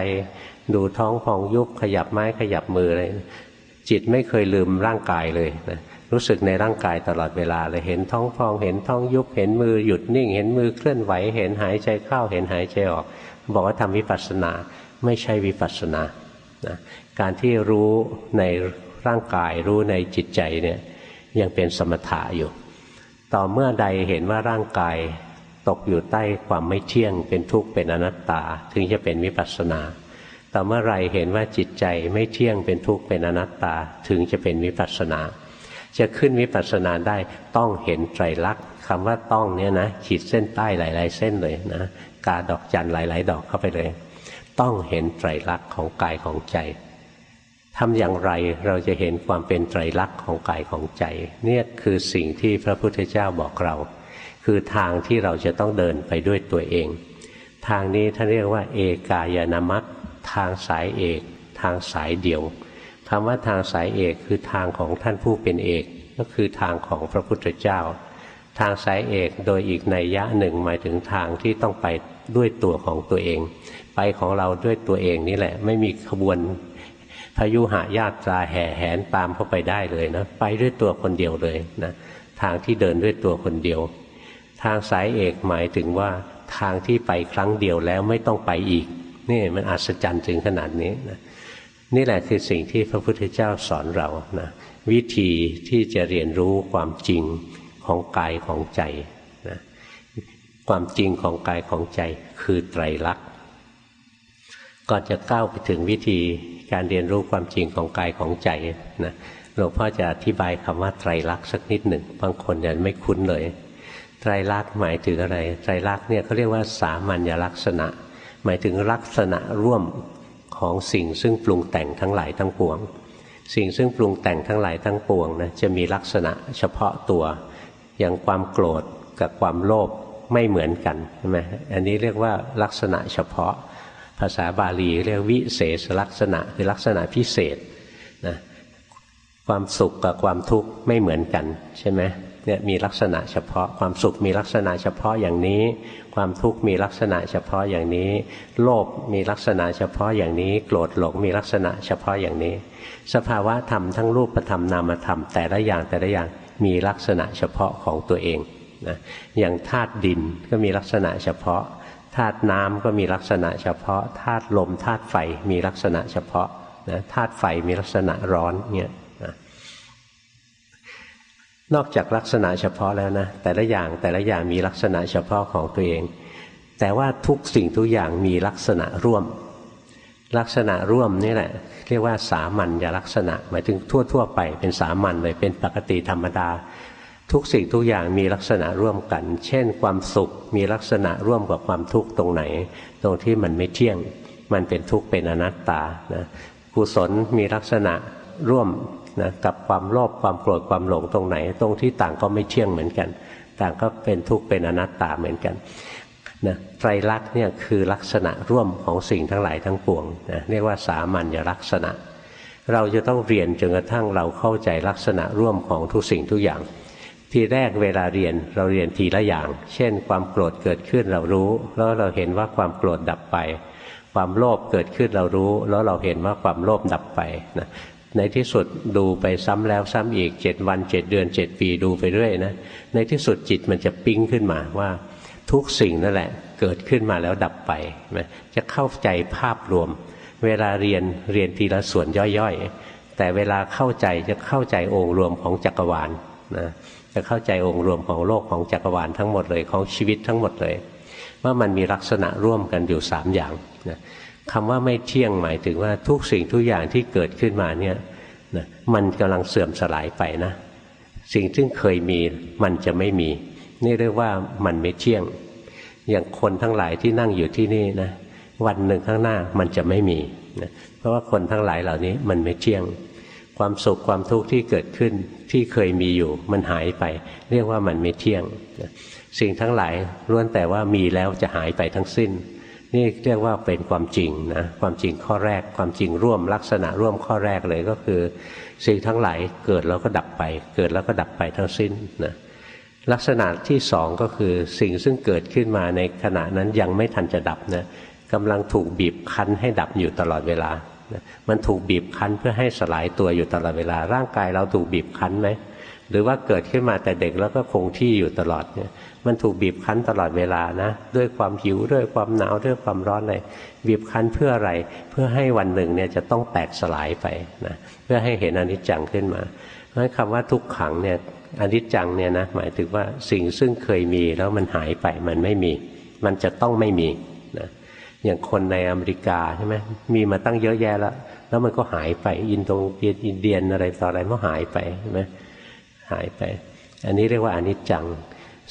ดูท้องพองยุบขยับไม้ขยับมืออะไร จิตไม่เคยลืมร่างกายเลยนะรู้สึกในร่างกายตลอดเวลาเลยเห็นท้องพอง เห็นท้องยุบ เห็นมือหยุดนิ่ง เห็นมือเคลื่อนไหว เห็นหายใจเข้า เห็นหายใจออก บอกว่าทำวิปัสสนาไม่ใช่วิปัสสนานะการที่รู้ในร่างกายรู้ในจิตใจเนี่ยยังเป็นสมถะอยู่ ต่อเมื่อใดเห็นว่าร่างกายตกอยู่ใต้ความไม่เที่ยง เป็นทุกข์เป็นอนัตตา ถึงจะเป็นวิปัสสนา ต่เมื่อไรเห็นว่าจิตใจไม่เที่ยงเป็นทุกข์เป็นอนัตตาถึงจะเป็นวิปัสสนา จะขึ้นวิปัสสนาได้ต้องเห็นไตรลักษณ์คำว่าต้องเนี่ยนะขีดเส้นใต้หลาย ๆ เส้นเลยนะกาดอกจันหลาย ๆ ดอกเข้าไปเลย ต้องเห็นไตรลักษณ์ของกายของใจทำอย่างไรเราจะเห็นความเป็นไตรลักษณ์ของกายของใจ เนี่ยคือสิ่งที่พระพุทธเจ้าบอกเรา คือทางที่เราจะต้องเดินไปด้วยตัวเอง ทางนี้ท่านเรียกว่า เอกายนามัต ทางสายเอก ทางสายเดียวคำว่าทางสายเอกคือทางของท่านผู้เป็นเอก ก็คือทางของพระพุทธเจ้า ทางสายเอกโดยอีกในยะหนึ่งหมายถึงทางที่ต้องไปด้วยตัวของตัวเอง ไปของเราด้วยตัวเองนี่แหละ ไม่มีขบวนพายุหาญาติตราแห่แหนตามเข้าไปได้เลยนะไปด้วยตัวคนเดียวเลยนะทางที่เดินด้วยตัวคนเดียว ทางสายเอกหมายถึงว่าทางที่ไปครั้งเดียวแล้วไม่ต้องไปอีก นี่มันอัศจรรย์ถึงขนาดนี้นะนี่แหละคือสิ่งที่พระพุทธเจ้าสอนเรานะวิธีที่จะเรียนรู้ความจริงของกายของใจนะความจริงของกายของใจคือไตรลักษณ์ก่อนจะก้าวไปถึงวิธีการเรียนรู้ความจริงของกายของใจนะหลวงพ่อจะอธิบายคำว่าไตรลักษณ์สักนิดหนึ่งบางคนยังไม่คุ้นเลย ไตรลักษณ์หมายถึงอะไร ไตรลักษณ์เนี่ยเขาเรียกว่าสามัญลักษณะ หมายถึงลักษณะร่วมของสิ่งซึ่งปรุงแต่งทั้งหลายทั้งปวง สิ่งซึ่งปรุงแต่งทั้งหลายทั้งปวงนะจะมีลักษณะเฉพาะตัว อย่างความโกรธกับความโลภไม่เหมือนกันใช่ไหมอันนี้เรียกว่าลักษณะเฉพาะ ภาษาบาลีเรียกวิเศษลักษณะคือลักษณะพิเศษนะความสุขกับความทุกข์ไม่เหมือนกันใช่ไหม เนี่ยมีลักษณะเฉพาะ ความสุขมีลักษณะเฉพาะอย่างนี้ ความทุกข์มีลักษณะเฉพาะอย่างนี้ โลภมีลักษณะเฉพาะอย่างนี้ โกรธหลงมีลักษณะเฉพาะอย่างนี้ สภาวะธรรมทั้งรูปธรรมนามธรรมแต่ละอย่างแต่ละอย่างมีลักษณะเฉพาะของตัวเองนะอย่างธาตุดินก็มีลักษณะเฉพาะธาตุน้ำก็มีลักษณะเฉพาะธาตุลมธาตุไฟมีลักษณะเฉพาะนะธาตุไฟมีลักษณะร้อนเนี่ย นอกจากลักษณะเฉพาะแล้วนะแต่ละอย่างแต่ละอย่างมีลักษณะเฉพาะของตัวเอง แต่ว่าทุกสิ่งทุกอย่างมีลักษณะร่วม ลักษณะร่วมนี่แหละ เรียกว่าสามัญญลักษณะ หมายถึงทั่ว ๆ ไปเป็นสามัญเลยเป็นปกติธรรมดา ทุกสิ่งทุกอย่างมีลักษณะร่วมกัน เช่น ความสุขมีลักษณะร่วมกับความทุกข์ตรงไหน ตรงที่มันไม่เที่ยง มันเป็นทุกข์เป็นอนัตตานะกุศลมีลักษณะร่วม นะกับความโลภความโกรธความหลงตรงไหน ตรงที่ต่างก็ไม่เที่ยงเหมือนกัน ต่างก็เป็นทุกข์เป็นอนัตตาเหมือนกันนะไตรลักษณ์เนี่ยคือลักษณะร่วมของสิ่งทั้งหลายทั้งปวงนะเรียกว่าสามัญลักษณะ เราจะต้องเรียนจนกระทั่งเราเข้าใจลักษณะร่วมของทุกสิ่งทุกอย่าง ทีแรกเวลาเรียนเราเรียนทีละอย่าง เช่น ความโกรธเกิดขึ้นเรารู้ แล้วเราเห็นว่าความโกรธดับไป ความโลภเกิดขึ้นเรารู้ แล้วเราเห็นว่าความโลภดับไปนะ ในที่สุดดูไปซ้ำแล้วซ้ำอีกเจ็ดวันเจ็ดเดือนเจ็ดปีดูไปเรื่อยนะในที่สุดจิตมันจะปิ้งขึ้นมาว่าทุกสิ่งนั่นแหละ เกิดขึ้นมาแล้วดับไปจะเข้าใจภาพรวม เวลาเรียนเรียนทีละส่วนย่อยๆ แต่เวลาเข้าใจจะเข้าใจองค์รวมของจักรวาลนะจะเข้าใจองค์รวมของโลกของจักรวาลทั้งหมดเลยของชีวิตทั้งหมดเลย ว่ามันมีลักษณะร่วมกันอยู่สามอย่างนะ คำว่าไม่เที่ยงหมายถึงว่าทุกสิ่งทุกอย่างที่เกิดขึ้นมาเนี่ยนะมันกำลังเสื่อมสลายไปนะ สิ่งที่เคยมีมันจะไม่มี นี่เรียกว่ามันไม่เที่ยง อย่างคนทั้งหลายที่นั่งอยู่ที่นี่นะวันหนึ่งข้างหน้ามันจะไม่มีนะเพราะว่าคนทั้งหลายเหล่านี้มันไม่เที่ยง ความสุขความทุกข์ที่เกิดขึ้นที่เคยมีอยู่มันหายไป เรียกว่ามันไม่เที่ยงนะสิ่งทั้งหลายล้วนแต่ว่ามีแล้วจะหายไปทั้งสิ้น นี่เรียกว่าเป็นความจริงนะความจริงข้อแรกความจริงร่วมลักษณะร่วมข้อแรกเลยก็คือ สิ่งทั้งหลายเกิดแล้วก็ดับไป เกิดแล้วก็ดับไปทั้งสิ้นนะลักษณะที่สองก็คือสิ่งซึ่งเกิดขึ้นมาในขณะนั้นยังไม่ทันจะดับนะกำลังถูกบีบคั้นให้ดับอยู่ตลอดเวลามันถูกบีบคั้นเพื่อให้สลายตัวอยู่ตลอดเวลา ร่างกายเราถูกบีบคั้นไหมหรือว่าเกิดขึ้นมาแต่เด็กแล้วก็คงที่อยู่ตลอดเนี่ย มันถูกบีบคั้นตลอดเวลานะ ด้วยความหิวด้วยความหนาวด้วยความร้อนอะไรบีบคั้นเพื่ออะไร เพื่อให้วันหนึ่งเนี่ยจะต้องแตกสลายไปนะเพื่อให้เห็นอนิจจังขึ้นมาเพราะคำว่าทุกขังเนี่ยอนิจจังเนี่ยนะหมายถึงว่าสิ่งซึ่งเคยมีแล้วมันหายไปมันไม่มี มันจะต้องไม่มีนะอย่างคนในอเมริกาใช่ไหมมีมาตั้งเยอะแยะแล้วแล้วมันก็หายไปอินโดนีเซียอินเดียนอะไรต่ออะไรมันหายไปใช่ไหมหายไป อันนี้เรียกว่าอนิจจัง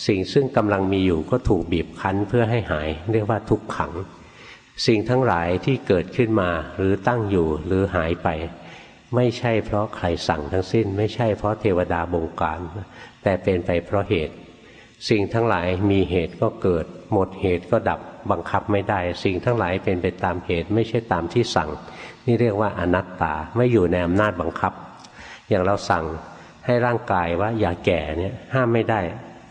สิ่งซึ่งกำลังมีอยู่ก็ถูกบีบคั้นเพื่อให้หาย เรียกว่าทุกขัง สิ่งทั้งหลายที่เกิดขึ้นมาหรือตั้งอยู่หรือหายไป ไม่ใช่เพราะใครสั่งทั้งสิ้น ไม่ใช่เพราะเทวดาบงการ แต่เป็นไปเพราะเหตุ สิ่งทั้งหลายมีเหตุก็เกิด หมดเหตุก็ดับบังคับไม่ได้ สิ่งทั้งหลายเป็นไปตามเหตุ ไม่ใช่ตามที่สั่ง นี่เรียกว่าอนัตตาไม่อยู่ในอำนาจบังคับ อย่างเราสั่งให้ร่างกายว่าอย่าแก่เนี่ยห้ามไม่ได้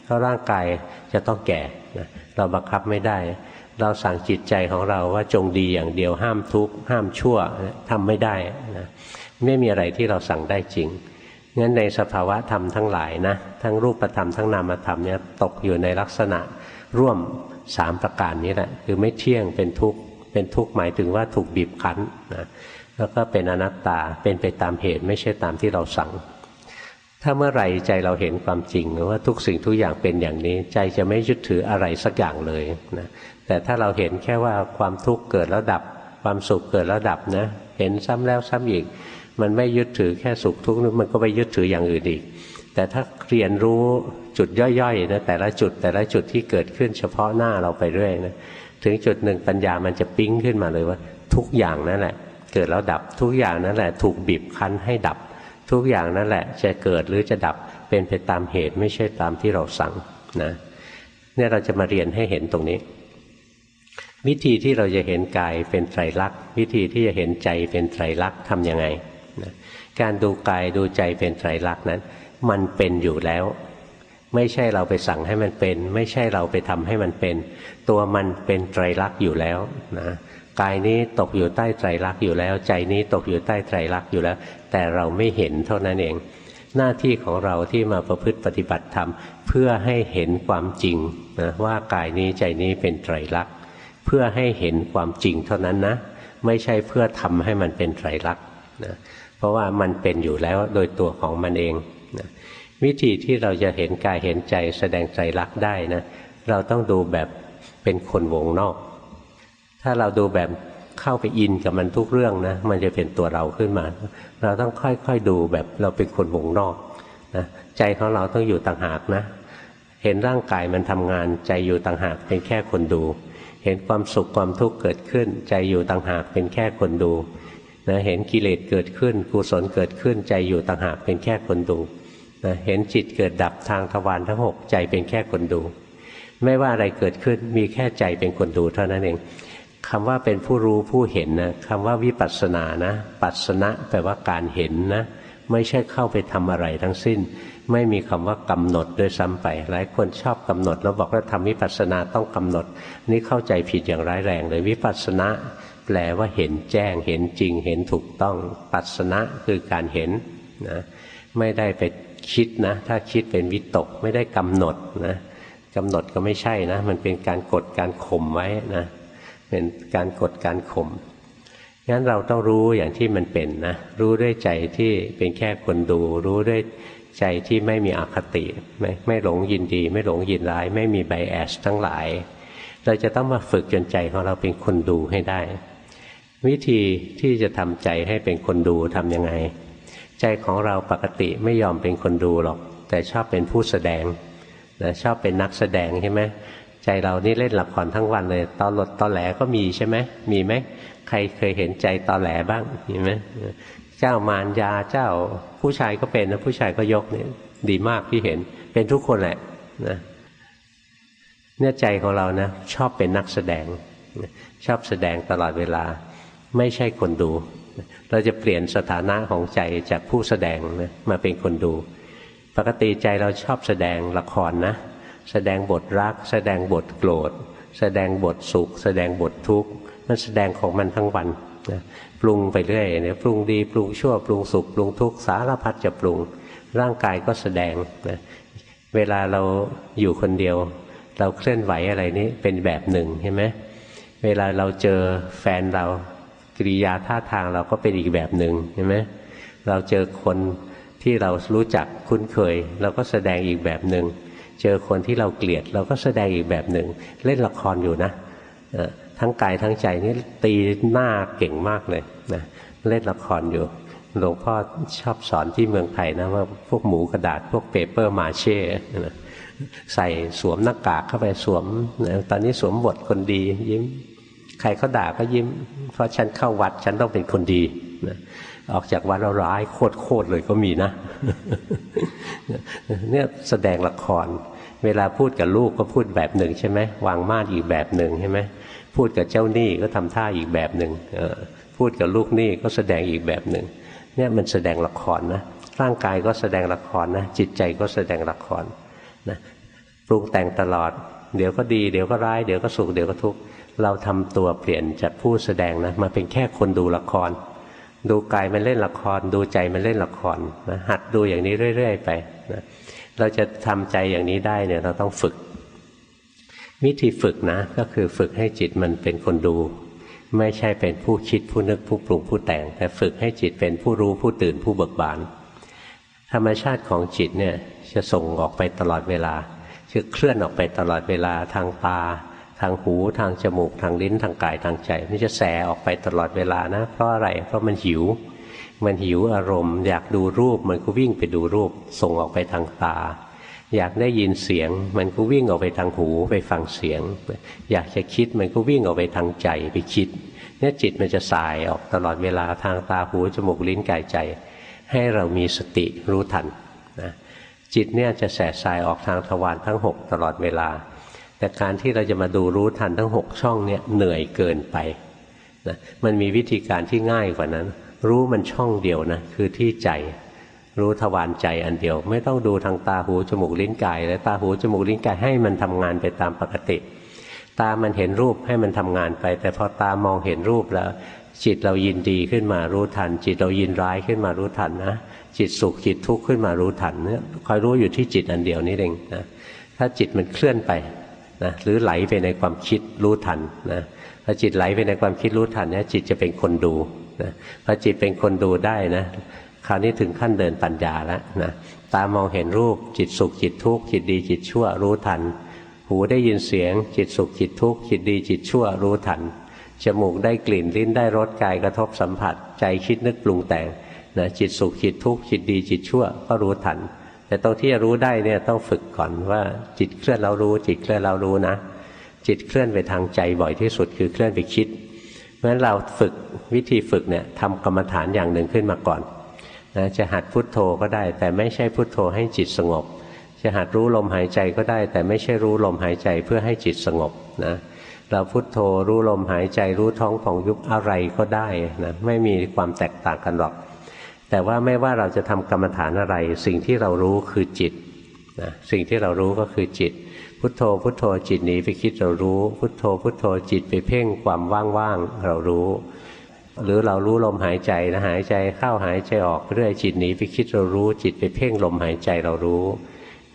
เพราะร่างกายจะต้องแก่นะเราบังคับไม่ได้ เราสั่งจิตใจของเราว่าจงดีอย่างเดียวห้ามทุกข์ห้ามชั่วทำไม่ได้นะไม่มีอะไรที่เราสั่งได้จริงงั้นในสภาวะธรรมทั้งหลายนะทั้งรูปธรรมทั้งนามธรรมเนี่ยตกอยู่ในลักษณะร่วมสามประการนี้แหละคือไม่เที่ยงเป็นทุกข์เป็นทุกข์หมายถึงว่าถูกบีบคั้นนะแล้วก็เป็นอนัตตาเป็นไปตามเหตุไม่ใช่ตามที่เราสั่ง ถ้าเมื่อไหร่ใจเราเห็นความจริงว่าทุกสิ่งทุกอย่างเป็นอย่างนี้ ใจจะไม่ยึดถืออะไรสักอย่างเลยนะแต่ถ้าเราเห็นแค่ว่าความทุกข์เกิดแล้วดับ ความสุขเกิดแล้วดับนะเห็นซ้ำแล้วซ้ำอีก มันไม่ยึดถือแค่สุขทุกข์มันก็ไปยึดถืออย่างอื่นอีก แต่ถ้าเรียนรู้จุดย่อยๆนะแต่ละจุดแต่ละจุดที่เกิดขึ้นเฉพาะหน้าเราไปเรื่อยนะถึงจุดหนึ่งปัญญามันจะปิ้งขึ้นมาเลยว่า ทุกอย่างนั่นแหละ เกิดแล้วดับทุกอย่างนั่นแหละ ถูกบีบคั้นให้ดับ ทุกอย่างนั่นแหละ จะเกิดหรือจะดับเป็นไปตามเหตุไม่ใช่ตามที่เราสั่งนะเนี่ยเราจะมาเรียนให้เห็นตรงนี้ วิธีที่เราจะเห็นกายเป็นไตรลักษณ์วิธีที่จะเห็นใจเป็นไตรลักษณ์ทำยังไงนะการดูกายดูใจเป็นไตรลักษณ์นั้น มันเป็นอยู่แล้ว ไม่ใช่เราไปสั่งให้มันเป็น ไม่ใช่เราไปทำให้มันเป็น ตัวมันเป็นไตรลักษณ์อยู่แล้วนะกายนี้ตกอยู่ใต้ไตรลักษณ์อยู่แล้ว ใจนี้ตกอยู่ใต้ไตรลักษณ์อยู่แล้ว แต่เราไม่เห็นเท่านั้นเอง หน้าที่ของเราที่มาประพฤติปฏิบัติธรรม เพื่อให้เห็นความจริงนะว่ากายนี้ใจนี้เป็นไตรลักษณ์เพื่อให้เห็นความจริงเท่านั้นนะ ไม่ใช่เพื่อทำให้มันเป็นไตรลักษณ์นะเพราะว่ามันเป็นอยู่แล้วโดยตัวของมันเองนะวิธีที่เราจะเห็นกายเห็นใจแสดงไตรลักษณ์ได้นะ เราต้องดูแบบเป็นคนวงนอก ถ้าเราดูแบบ เข้าไปอินกับมันทุกเรื่องนะมันจะเป็นตัวเราขึ้นมา เราต้องค่อยๆดูแบบเราเป็นคนวงนอกนะใจของเราต้องอยู่ต่างหากนะ เห็นร่างกายมันทำงาน ใจอยู่ต่างหากเป็นแค่คนดู เห็นความสุขความทุกข์เกิดขึ้น ใจอยู่ต่างหากเป็นแค่คนดูนะเห็นกิเลสเกิดขึ้นกุศลเกิดขึ้น ใจอยู่ต่างหากเป็นแค่คนดูนะเห็นจิตเกิดดับทางทวารทั้งหกใจเป็นแค่คนดู ไม่ว่าอะไรเกิดขึ้นมีแค่ใจเป็นคนดูเท่านั้นเอง คำว่าเป็นผู้รู้ผู้เห็นนะคำว่าวิปัสสนานะ ปัสสนะแปลว่าการเห็นนะ ไม่ใช่เข้าไปทำอะไรทั้งสิ้น ไม่มีคำว่ากำหนดด้วยซ้ำไป หลายคนชอบกำหนด แล้วบอกว่าทำวิปัสสนาต้องกำหนด นี่เข้าใจผิดอย่างร้ายแรงเลยวิปัสสนะแปลว่าเห็นแจ้ง เห็นจริง เห็นถูกต้อง ปัสสนะคือการเห็นนะไม่ได้ไปคิดนะ ถ้าคิดเป็นวิตกไม่ได้กำหนดนะกำหนดก็ไม่ใช่นะ มันเป็นการกดการข่มไว้นะ เป็นการกดการข่มงั้นเราต้องรู้อย่างที่มันเป็นนะรู้ด้วยใจที่เป็นแค่คนดู รู้ด้วยใจที่ไม่มีอคติไม่ไม่หลงยินดี ไม่หลงยินร้าย ไม่มีไบแอสทั้งหลาย เราจะต้องมาฝึกจนใจของเราเป็นคนดูให้ได้ วิธีที่จะทำใจให้เป็นคนดูทำยังไง ใจของเราปกติไม่ยอมเป็นคนดูหรอก แต่ชอบเป็นผู้แสดงนะชอบเป็นนักแสดงใช่ไหม ใจเรานี่เล่นละครทั้งวันเลย ตอนหลดตอนแหลก็มีใช่ไหมมีไหมใครเคยเห็นใจตอนแหลบ้างเห็นไหมเจ้ามารยาเจ้าผู้ชายก็เป็นนะผู้ชายก็ยกเนี่ยดีมากที่เห็นเป็นทุกคนแหละนะเนี่ยใจของเรานะชอบเป็นนักแสดง ชอบแสดงตลอดเวลา ไม่ใช่คนดู เราจะเปลี่ยนสถานะของใจจากผู้แสดงนะมาเป็นคนดู ปกติใจเราชอบแสดงละครนะ แสดงบทรัก แสดงบทโกรธ แสดงบทสุข แสดงบททุกข์ มันแสดงของมันทั้งวันนะปรุงไปเรื่อยเนี่ยปรุงดีปรุงชั่วปรุงสุขปรุงทุกข์สารพัดจะปรุง ร่างกายก็แสดงนะเวลาเราอยู่คนเดียว เราเคลื่อนไหวอะไรนี้เป็นแบบหนึ่งใช่ไหมเวลาเราเจอแฟนเรากิริยาท่าทางเราก็เป็นอีกแบบหนึ่งใช่ไหมเราเจอคนที่เรารู้จักคุ้นเคย เราก็แสดงอีกแบบหนึ่ง เจอคนที่เราเกลียด เราก็แสดงอีกแบบหนึ่ง เล่นละครอยู่นะทั้งกายทั้งใจนี่ตีหน้าเก่งมากเลยนะเล่นละครอยู่หลวงพ่อชอบสอนที่เมืองไทยนะว่าพวกหมูกระดาษพวกเปเปอร์มาเช่ใส่สวมหน้ากากเข้าไปสวม ตอนนี้สวมบทคนดียิ้ม ใครเขาด่าก็ยิ้ม เพราะฉันเข้าวัดฉันต้องเป็นคนดีนะ ออกจากวัดเราร้ายโคตรโคตรเลยก็มีนะ เนี่ยแสดงละคร เวลาพูดกับลูกก็พูดแบบหนึ่งใช่ไหมวางมาดอีกแบบหนึ่งใช่ไหมพูดกับเจ้าหนี้ก็ทำท่าอีกแบบหนึ่งพูดกับลูกหนี้ก็แสดงอีกแบบหนึ่งเนี่ยมันแสดงละครนะร่างกายก็แสดงละครนะจิตใจก็แสดงละครนะปรุงแต่งตลอด เดี๋ยวก็ดี เดี๋ยวก็ร้ายเดี๋ยวก็สุขเดี๋ยวก็ทุกข์เราทำตัวเปลี่ยนจากผู้แสดงนะมาเป็นแค่คนดูละคร ดูกายมันเล่นละคร ดูใจมันเล่นละครนะหัดดูอย่างนี้เรื่อย ๆ ไปนะเราจะทำใจอย่างนี้ได้เนี่ยเราต้องฝึก วิธีฝึกนะก็คือฝึกให้จิตมันเป็นคนดู ไม่ใช่เป็นผู้คิดผู้นึกผู้ปรุงผู้แต่ง แต่ฝึกให้จิตเป็นผู้รู้ผู้ตื่นผู้เบิกบานธรรมชาติของจิตเนี่ยจะส่งออกไปตลอดเวลาจะเคลื่อนออกไปตลอดเวลาทางตา ทางหูทางจมูก ทางลิ้นทางกายทางใจ มันจะแสออกไปตลอดเวลานะ เพราะอะไรเพราะมันหิว มันหิวอารมณ์ อยากดูรูปมันก็วิ่งไปดูรูป ส่งออกไปทางตา อยากได้ยินเสียง มันก็วิ่งออกไปทางหูไปฟังเสียง อยากจะคิดมันก็วิ่งออกไปทางใจไปคิดเนี่ยจิตมันจะสายออกตลอดเวลาทางตาหูจมูกลิ้นกายใจ ให้เรามีสติรู้ทันนะจิตเนี่ยจะแสสายออกทางทวารทั้ง 6 ตลอดเวลา แต่การที่เราจะมาดูรู้ทันทั้งหกช่องเนี่ยเหนื่อยเกินไปนะมันมีวิธีการที่ง่ายกว่านั้น รู้มันช่องเดียวนะคือที่ใจ รู้ทวารใจอันเดียว ไม่ต้องดูทางตาหูจมูกลิ้นกาย และตาหูจมูกลิ้นกายให้มันทำงานไปตามปกติ ตามันเห็นรูปให้มันทำงานไป แต่พอตามองเห็นรูปแล้ว จิตเรายินดีขึ้นมารู้ทัน จิตเรายินร้ายขึ้นมารู้ทันนะจิตสุขจิตทุกข์ขึ้นมารู้ทันเนี่ยคอยรู้อยู่ที่จิตอันเดียวนี้เองนะถ้าจิตมันเคลื่อนไป นะหรือไหลไปในความคิดรู้ทันนะพอจิตไหลไปในความคิดรู้ทันเนี่ยจิตจะเป็นคนดูนะพอจิตเป็นคนดูได้นะคราวนี้ถึงขั้นเดินปัญญาแล้วนะตามองเห็นรูปจิตสุขจิตทุกข์จิตดีจิตชั่วรู้ทัน หูได้ยินเสียง จิตสุขจิตทุกข์จิตดีจิตชั่วรู้ทันจมูกได้กลิ่นลิ้นได้รสกายกระทบสัมผัส ใจคิดนึกปรุงแต่งนะจิตสุขจิตทุกข์จิตดีจิตชั่วก็รู้ทัน แต่ตรงที่จะรู้ได้เนี่ยต้องฝึกก่อนว่าจิตเคลื่อนเรารู้ จิตเคลื่อนเรารู้นะ จิตเคลื่อนไปทางใจบ่อยที่สุดคือเคลื่อนไปคิด เพราะฉะนั้นเราฝึกวิธีฝึกเนี่ยทำกรรมฐานอย่างหนึ่งขึ้นมาก่อนนะจะหัดพุดโทโธก็ได้ แต่ไม่ใช่พุโทโธให้จิตสงบ จะหัดรู้ลมหายใจก็ได้ แต่ไม่ใช่รู้ลมหายใจเพื่อให้จิตสงบนะเราพุโทโธรู้ลมหายใจรู้ท้องผ่องยุบอะไรก็ได้นะไม่มีความแตกต่างกันหรอก แต่ว่าไม่ว่าเราจะทำกรรมฐานอะไร สิ่งที่เรารู้คือจิตนะสิ่งที่เรารู้ก็คือจิต พุทโธ พุทโธจิตหนีไปคิดเรารู้ พุทโธ พุทโธจิตไปเพ่งความว่างๆเรารู้ หรือเรารู้ลมหายใจนะหายใจเข้าหายใจออกเรื่อยจิตหนีไปคิดเรารู้ จิตไปเพ่งลมหายใจเรารู้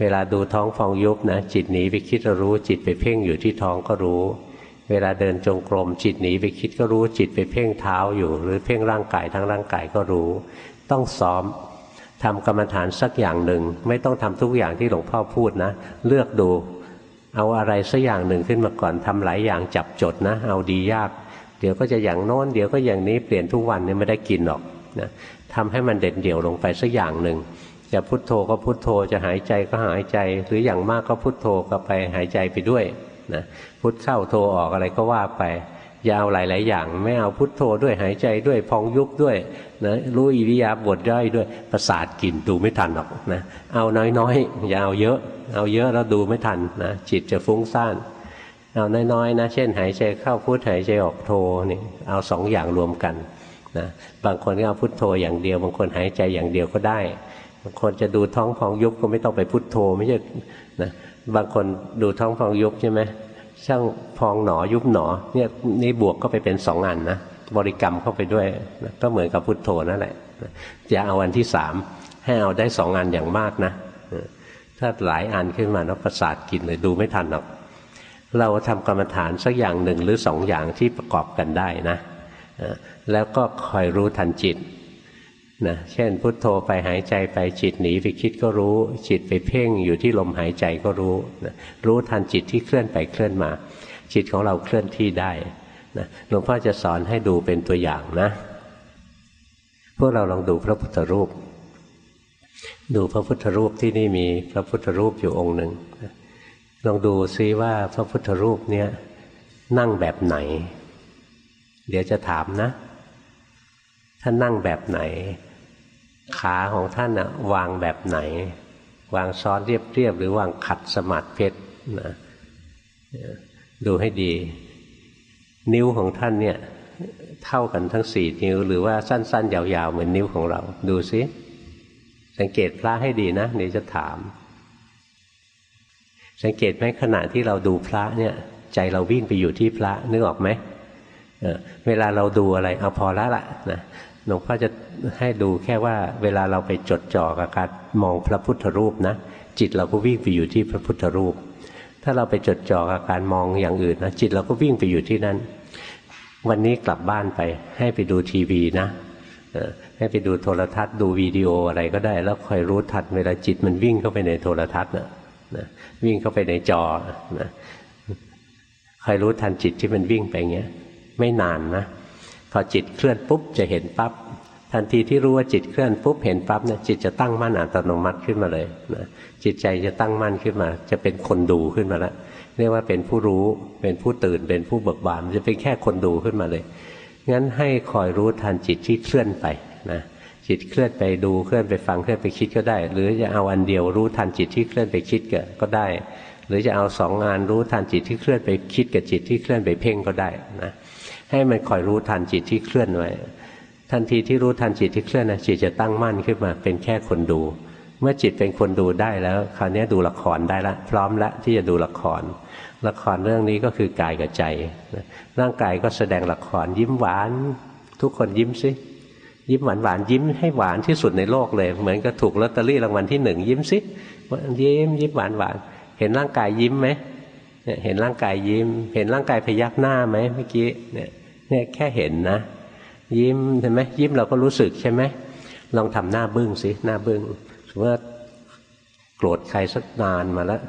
เวลาดูท้องฟองยุบนะจิตหนีไปคิดเรารู้ จิตไปเพ่งอยู่ที่ท้องก็รู้ เวลาเดินจงกรมจิตหนีไปคิดก็รู้จิตไปเพ่งเท้าอยู่ หรือเพ่งร่างกายทั้งร่างกายก็รู้ ต้องซ้อมทำกรรมฐานสักอย่างหนึ่ง ไม่ต้องทำทุกอย่างที่หลวงพ่อพูดนะ เลือกดู เอาอะไรสักอย่างหนึ่งขึ้นมาก่อนทำหลายอย่างจับจดนะ เอาดียาก เดี๋ยวก็จะอย่างโน้นเดี๋ยวก็อย่างนี้เปลี่ยนทุกวันนี่ไม่ได้กินหรอกนะทำให้มันเด่นเดี่ยวลงไปสักอย่างหนึ่งจะพุทโธก็พุทโธจะหายใจก็หายใจ หรืออย่างมากก็พุทโธก็ไปหายใจไปด้วยนะพุทเข้าโธออกอะไรก็ว่าไป ย่าเอาหลาย ๆ อย่าง ไม่เอาพุทโธด้วยหายใจด้วยพองยุบด้วยนะรู้อิริยาบถย่อยด้วยประสาทกลิ่นดูไม่ทันหรอกนะเอาน้อยๆอย่าเอาเยอะ เอาเยอะแล้วดูไม่ทันนะจิตจะฟุ้งซ่านเอาน้อยๆนะเช่น หายใจเข้าพุทหายใจออกโธนี่เอาสองอย่างรวมกันนะบางคนก็เอาพุทโธอย่างเดียว บางคนหายใจอย่างเดียวก็ได้บางคนจะดูท้องพองยุบก็ไม่ต้องไปพุทโธไม่ใช่นะบางคนดูท้องพองยุบใช่ไหม ช่างพองหนอยุบหนอเนี่ยนี่บวกก็ไปเป็นสองอันนะบริกรรมเข้าไปด้วยนะก็เหมือนกับพุทโธนั่นแหละจะเอาอันที่สามให้เอาได้สองอันอย่างมากนะถ้าหลายอันขึ้นมาแล้วประสาทกินเลยดูไม่ทันหรอกเราทำกรรมฐานสักอย่างหนึ่งหรือสองอย่างที่ประกอบกันได้นะแล้วก็คอยรู้ทันจิต นะเช่น พุทโธไปหายใจไปจิตหนีไปคิดก็รู้ จิตไปเพ่งอยู่ที่ลมหายใจก็รู้นะรู้ทันจิตที่เคลื่อนไปเคลื่อนมา จิตของเราเคลื่อนที่ได้นะหลวงพ่อจะสอนให้ดูเป็นตัวอย่างนะ พวกเราลองดูพระพุทธรูป ดูพระพุทธรูปที่นี่มีพระพุทธรูปอยู่องค์หนึ่งลองดูซิว่าพระพุทธรูปเนี้ยนั่งแบบไหน เดี๋ยวจะถามนะ ท่านนั่งแบบไหน ขาของท่านนะวางแบบไหน วางซ้อนเรียบๆหรือวางขัดสมาธิเพชรนะดูให้ดี นิ้วของท่านเนี่ย เท่ากันทั้งสี่นิ้ว หรือว่าสั้น ๆ ยาวๆ เหมือนนิ้วของเรา ดูซิสังเกตพระให้ดีนะเดี๋ยวจะถาม สังเกตไหมขณะที่เราดูพระเนี่ย ใจเราวิ่งไปอยู่ที่พระนึกออกไหมเวลาเราดูอะไรเอาพอละละนะ หลวงพ่อจะให้ดูแค่ว่าเวลาเราไปจดจ่อกับการมองพระพุทธรูปนะ จิตเราก็วิ่งไปอยู่ที่พระพุทธรูป ถ้าเราไปจดจ่อกับการมองอย่างอื่นนะจิตเราก็วิ่งไปอยู่ที่นั้น วันนี้กลับบ้านไปให้ไปดูทีวีนะให้ไปดูโทรทัศน์ดูวิดีโออะไรก็ได้ แล้วคอยรู้ทันเวลาจิตมันวิ่งเข้าไปในโทรทัศน์นะนะวิ่งเข้าไปในจอนะคอยรู้ทันจิตที่มันวิ่งไปอย่างเงี้ย ไม่นานนะ พอจิตเคลื่อนปุ๊บจะเห็นปับ๊บทันทีที่รู้ว่าจิตเคลื่อนปุ๊บเห็นปั๊บเนี่ยจิตจะตั้งมั่นอัตโนมัติขึ้นมาเลยนะจิตใจจะตั้งมั่นขึ้นมา จะเป็นคนดูขึ้นมาแล้วเรียกว่าเป็นผู้รู้เป็นผู้ตื่นเป็นผู้เบิกบานจะเป็นแค่คนดูขึ้นมาเลยงั้นให้คอยรู้ทันจิตที่เคลื่อนไปนะจิตเคลื่อนไปดูเคลื่อนไปฟังเคลื่อนไปคิดก็ได้ หรือจะเอาอันเดียวรู้ทันจิตที่เคลื่อนไปคิดก็ได้ หรือจะเอาสองงานรู้ทันจิตที่เคลื่อนไปคิดกับจิตที่เคลื่อนไปเพ่งก็ได้นะ ให้มันคอยรู้ทันจิตที่เคลื่อนไว้ ทันทีที่รู้ทันจิตที่เคลื่อนนะจิตจะตั้งมั่นขึ้นมา เป็นแค่คนดู เมื่อจิตเป็นคนดูได้แล้ว คราวนี้ดูละครได้ละ พร้อมแล้วที่จะดูละคร ละครเรื่องนี้ก็คือกายกับใจ ร่างกายก็แสดงละครยิ้มหวาน ทุกคนยิ้มสิยิ้มหวานหวานยิ้มให้หวานที่สุดในโลกเลย เหมือนกับถูกลอตเตอรี่รางวัลที่หนึ่งยิ้มสิยิ้มยิ้มหวานหวานเห็นร่างกายยิ้มไหมเห็นร่างกายยิ้ม เห็นร่างกายพยักหน้าไหมเมื่อกี้เนี่ย เนี่ยแค่เห็นนะ ยิ้มเห็นไหมยิ้มเราก็รู้สึกใช่ไหมลองทำหน้าบึ้งสิหน้าบึ้งสมมติว่าโกรธใครสักนานมาแล้ว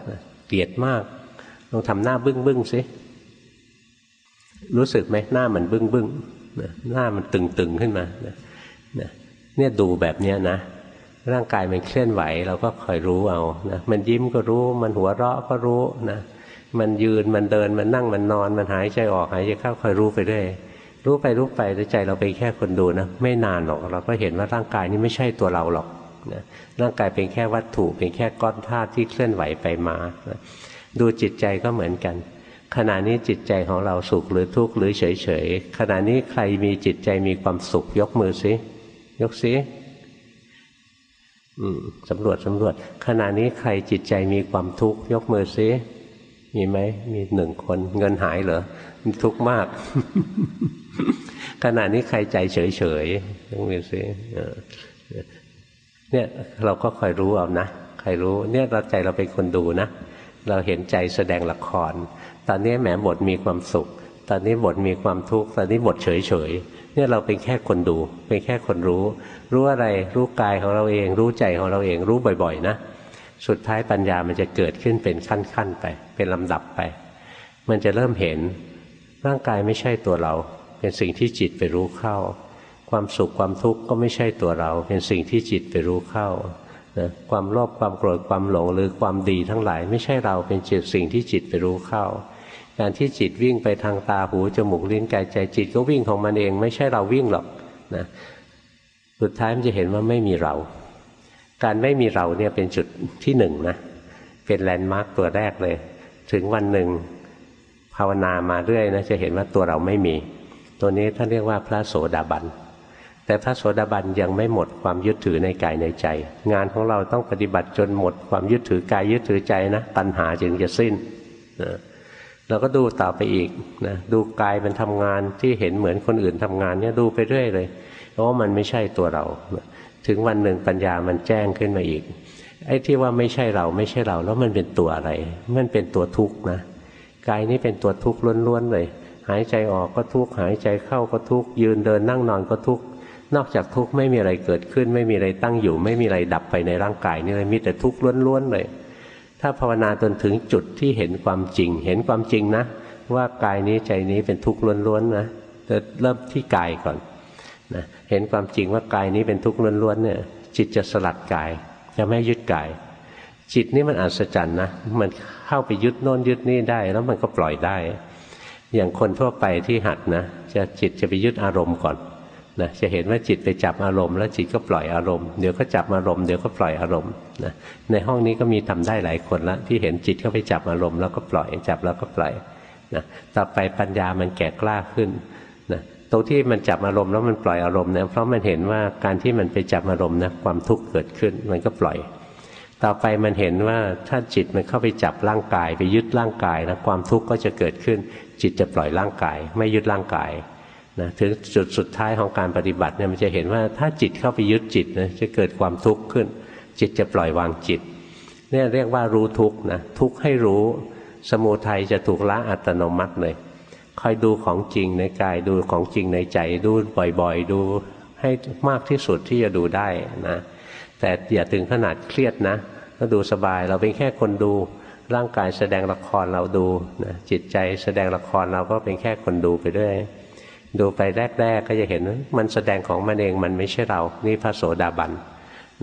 เกลียดมากลองทำหน้าบึ้งบึ้งสิรู้สึกไหมหน้ามันบึ้งบึ้งหน้ามันตึงตึงขึ้นมาเนี่ยดูแบบเนี้ยนะร่างกายมันเคลื่อนไหวเราก็คอยรู้เอานะมันยิ้มก็รู้ มันหัวเราะก็รู้นะมันยืนมันเดินมันนั่งมันนอน มันหายใจออกหายใจเข้าคอยรู้ไปเรื่อย รู้ไปรู้ไปใจเราเป็นแค่คนดูนะไม่นานหรอกเราก็เห็นว่าร่างกายนี้ไม่ใช่ตัวเราหรอกนะร่างกายเป็นแค่วัตถุเป็นแค่ก้อนธาตุที่เคลื่อนไหวไปมานะดูจิตใจก็เหมือนกัน ขณะนี้จิตใจของเราสุขหรือทุกข์หรือเฉยเฉยขณะนี้ใครมีจิตใจมีความสุขยกมือสิยกสิสำรวจสำรวจ ขณะนี้ใครจิตใจมีความทุกข์ยกมือซิมีไหมมีหนึ่งคนเงินหายเหรอทุกข์มาก ขณะนี้ใครใจเฉยเฉยต้องมีสิเนี่ยเราก็คอยรู้เอานะใครรู้ เนี่ยเราใจเราเป็นคนดูนะ เราเห็นใจแสดงละคร ตอนนี้แหมบทมีความสุข ตอนนี้บทมีความทุกข์ ตอนนี้บทเฉยเฉยเนี่ยเราเป็นแค่คนดู เป็นแค่คนรู้ รู้อะไรรู้กายของเราเอง รู้ใจของเราเอง รู้บ่อย ๆ นะ สุดท้ายปัญญามันจะเกิดขึ้นเป็นขั้นๆไป เป็นลำดับไป มันจะเริ่มเห็นร่างกายไม่ใช่ตัวเรา เป็นสิ่งที่จิตไปรู้เข้า ความสุขความทุกข์ก็ไม่ใช่ตัวเรา เป็นสิ่งที่จิตไปรู้เข้านะความโลภความโกรธความหลงหรือความดีทั้งหลาย ไม่ใช่เราเป็นจิตสิ่งที่จิตไปรู้เข้า การที่จิตวิ่งไปทางตาหูจมูกลิ้นกายใจจิตก็วิ่งของมันเอง ไม่ใช่เราวิ่งหรอกนะสุดท้ายมันจะเห็นว่าไม่มีเรา การไม่มีเราเนี่ยเป็นจุดที่หนึ่งนะเป็นแลนด์มาร์กตัวแรกเลย ถึงวันหนึ่งภาวนามาเรื่อยนะจะเห็นว่าตัวเราไม่มี ตัวนี้ท่านเรียกว่าพระโสดาบัน แต่พระโสดาบันยังไม่หมดความยึดถือในกายในใจ งานของเราต้องปฏิบัติจนหมดความยึดถือกายยึดถือใจนะตัณหาจึงจะสิ้นนะเราก็ดูต่อไปอีกนะดูกายมันทำงานที่เห็นเหมือนคนอื่นทำงานเนี่ยดูไปเรื่อยเลยเพราะว่ามันไม่ใช่ตัวเรา ถึงวันหนึ่งปัญญามันแจ้งขึ้นมาอีกไอ้ที่ว่าไม่ใช่เราไม่ใช่เราแล้วมันเป็นตัวอะไร มันเป็นตัวทุกข์นะกายนี้เป็นตัวทุกข์ล้วนๆเลย หายใจออกก็ทุกข์หายใจเข้าก็ทุกข์ยืนเดินนั่งนอนก็ทุกข์นอกจากทุกข์ไม่มีอะไรเกิดขึ้น ไม่มีอะไรตั้งอยู่ ไม่มีอะไรดับไปในร่างกายนี่เลยมีแต่ทุกข์ล้วนๆเลย ถ้าภาวนาจนถึงจุดที่เห็นความจริง เห็นความจริงนะ ว่ากายนี้ใจนี้เป็นทุกข์ล้วนๆนะจะเริ่มที่กายก่อนนะเห็นความจริงว่ากายนี้เป็นทุกข์ล้วนๆเนี่ย จิตจะสลัดกายจะไม่ยึดกาย จิตนี่มันอัศจรรย์นะมันเข้าไปยึดโน่นยึดนี่ได้ แล้วมันก็ปล่อยได้ อย่างคนทั่วไปที่หัดนะจะจิตจะไปยึดอารมณ์ก่อนนะจะเห็นว่าจิตไปจับอารมณ์แล้วจิตก็ปล่อยอารมณ์เดี๋ยวก็จับอารมณ์เดี๋ยวก็ปล่อยอารมณ์นะในห้องนี้ก็มีทำได้หลายคนละที่เห็นจิตเข้าไปจับอารมณ์แล้วก็ปล่อยจับแล้วก็ปล่อยนะต่อไปปัญญามันแก่กล้าขึ้นนะตรงที่มันจับอารมณ์แล้วมันปล่อยอารมณ์เนี่ยเพราะมันเห็นว่าการที่มันไปจับอารมณ์นะความทุกข์เกิดขึ้นมันก็ปล่อย ต่อไปมันเห็นว่าถ้าจิตมันเข้าไปจับร่างกาย ไปยึดร่างกายนะความทุกข์ก็จะเกิดขึ้น จิตจะปล่อยร่างกาย ไม่ยึดร่างกายนะถึงจุดสุดท้ายของการปฏิบัติเนี่ยมันจะเห็นว่าถ้าจิตเข้าไปยึดจิตนะจะเกิดความทุกข์ขึ้น จิตจะปล่อยวางจิตเนี่ยเรียกว่ารู้ทุกข์นะทุกข์ให้รู้ สมุทัยจะถูกละอัตโนมัติเลยคอยดูของจริงในกายดูของจริงในใจดูบ่อยๆ ดูให้มากที่สุดที่จะดูได้นะแต่อย่าถึงขนาดเครียดนะ ก็ดูสบายเราเป็นแค่คนดู ร่างกายแสดงละครเราดูนะจิตใจแสดงละครเราก็เป็นแค่คนดูไปด้วย ดูไปแรก ๆ ก็จะเห็นมันแสดงของมันเองมันไม่ใช่เรา นี่พระโสดาบัน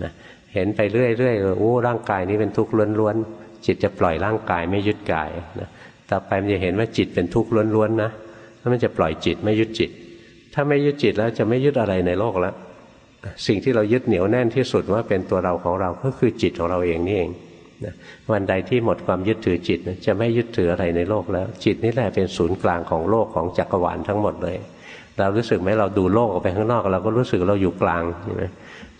นะเห็นไปเรื่อยๆโอ้ร่างกายนี้เป็นทุกข์ล้วนๆจิตจะปล่อยร่างกายไม่ยึดกายนะต่อไปมันจะเห็นว่าจิตเป็นทุกข์ล้วนๆนะแล้วมันจะปล่อยจิตไม่ยึดจิต ถ้าไม่ยึดจิตแล้วจะไม่ยึดอะไรในโลกแล้วสิ่งที่เรายึดเหนียวแน่นที่สุดว่าเป็นตัวเราของเราก็คือจิตของเราเองนี่เอง นะวันใดที่หมดความยึดถือจิตจะไม่ยึดถืออะไรในโลกแล้ว จิตนี่แหละเป็นศูนย์กลางของโลกของจักรวาลทั้งหมดเลย เรารู้สึกไหมเราดูโลกออกไปข้างนอก เราก็รู้สึกเราอยู่กลางใช่ไหม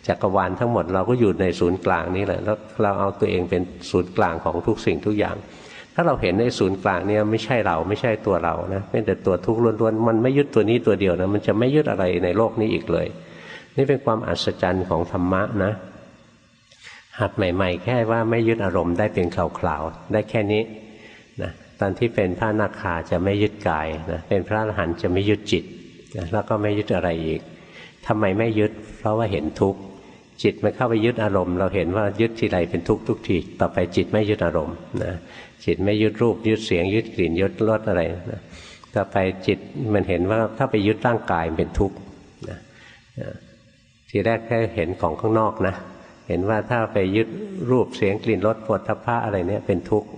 จักรวาลทั้งหมดเราก็อยู่ในศูนย์กลางนี้แหละแล้วเราเอาตัวเองเป็นศูนย์กลางของทุกสิ่งทุกอย่าง ถ้าเราเห็นในศูนย์กลางนี้ไม่ใช่เราไม่ใช่ตัวเรานะเป็นแต่ตัวทุกข์ล้วนๆมันไม่ยึดตัวนี้ตัวเดียวนะมันจะไม่ยึดอะไรในโลกนี้อีกเลย นี่เป็นความอัศจรรย์ของธรรมะนะ หัดใหม่ ๆ แค่ว่าไม่ยึดอารมณ์ได้เป็นคราวๆได้แค่นี้นะตอนที่เป็นพระนาคาจะไม่ยึดกายนะเป็นพระอรหันต์จะไม่ยึดจิตแล้วก็ไม่ยึดอะไรอีกทำไมไม่ยึด เพราะว่าเห็นทุกข์จิตมันเข้าไปยึดอารมณ์ เราเห็นว่ายึดทีไรเป็นทุกข์ทุกทีต่อไปจิตไม่ยึดอารมณ์นะจิตไม่ยึดรูปยึดเสียง ยึดกลิ่นยึดรสอะไรนะต่อไปจิตมันเห็นว่าถ้าไปยึดร่างกายเป็นทุกข์นะทีแรกแค่เห็นของข้างนอกนะ เห็นว่าถ้าไปยึดรูปเสียงกลิ่นรสปวดทพะอะไรเนี่ยเป็นทุกข์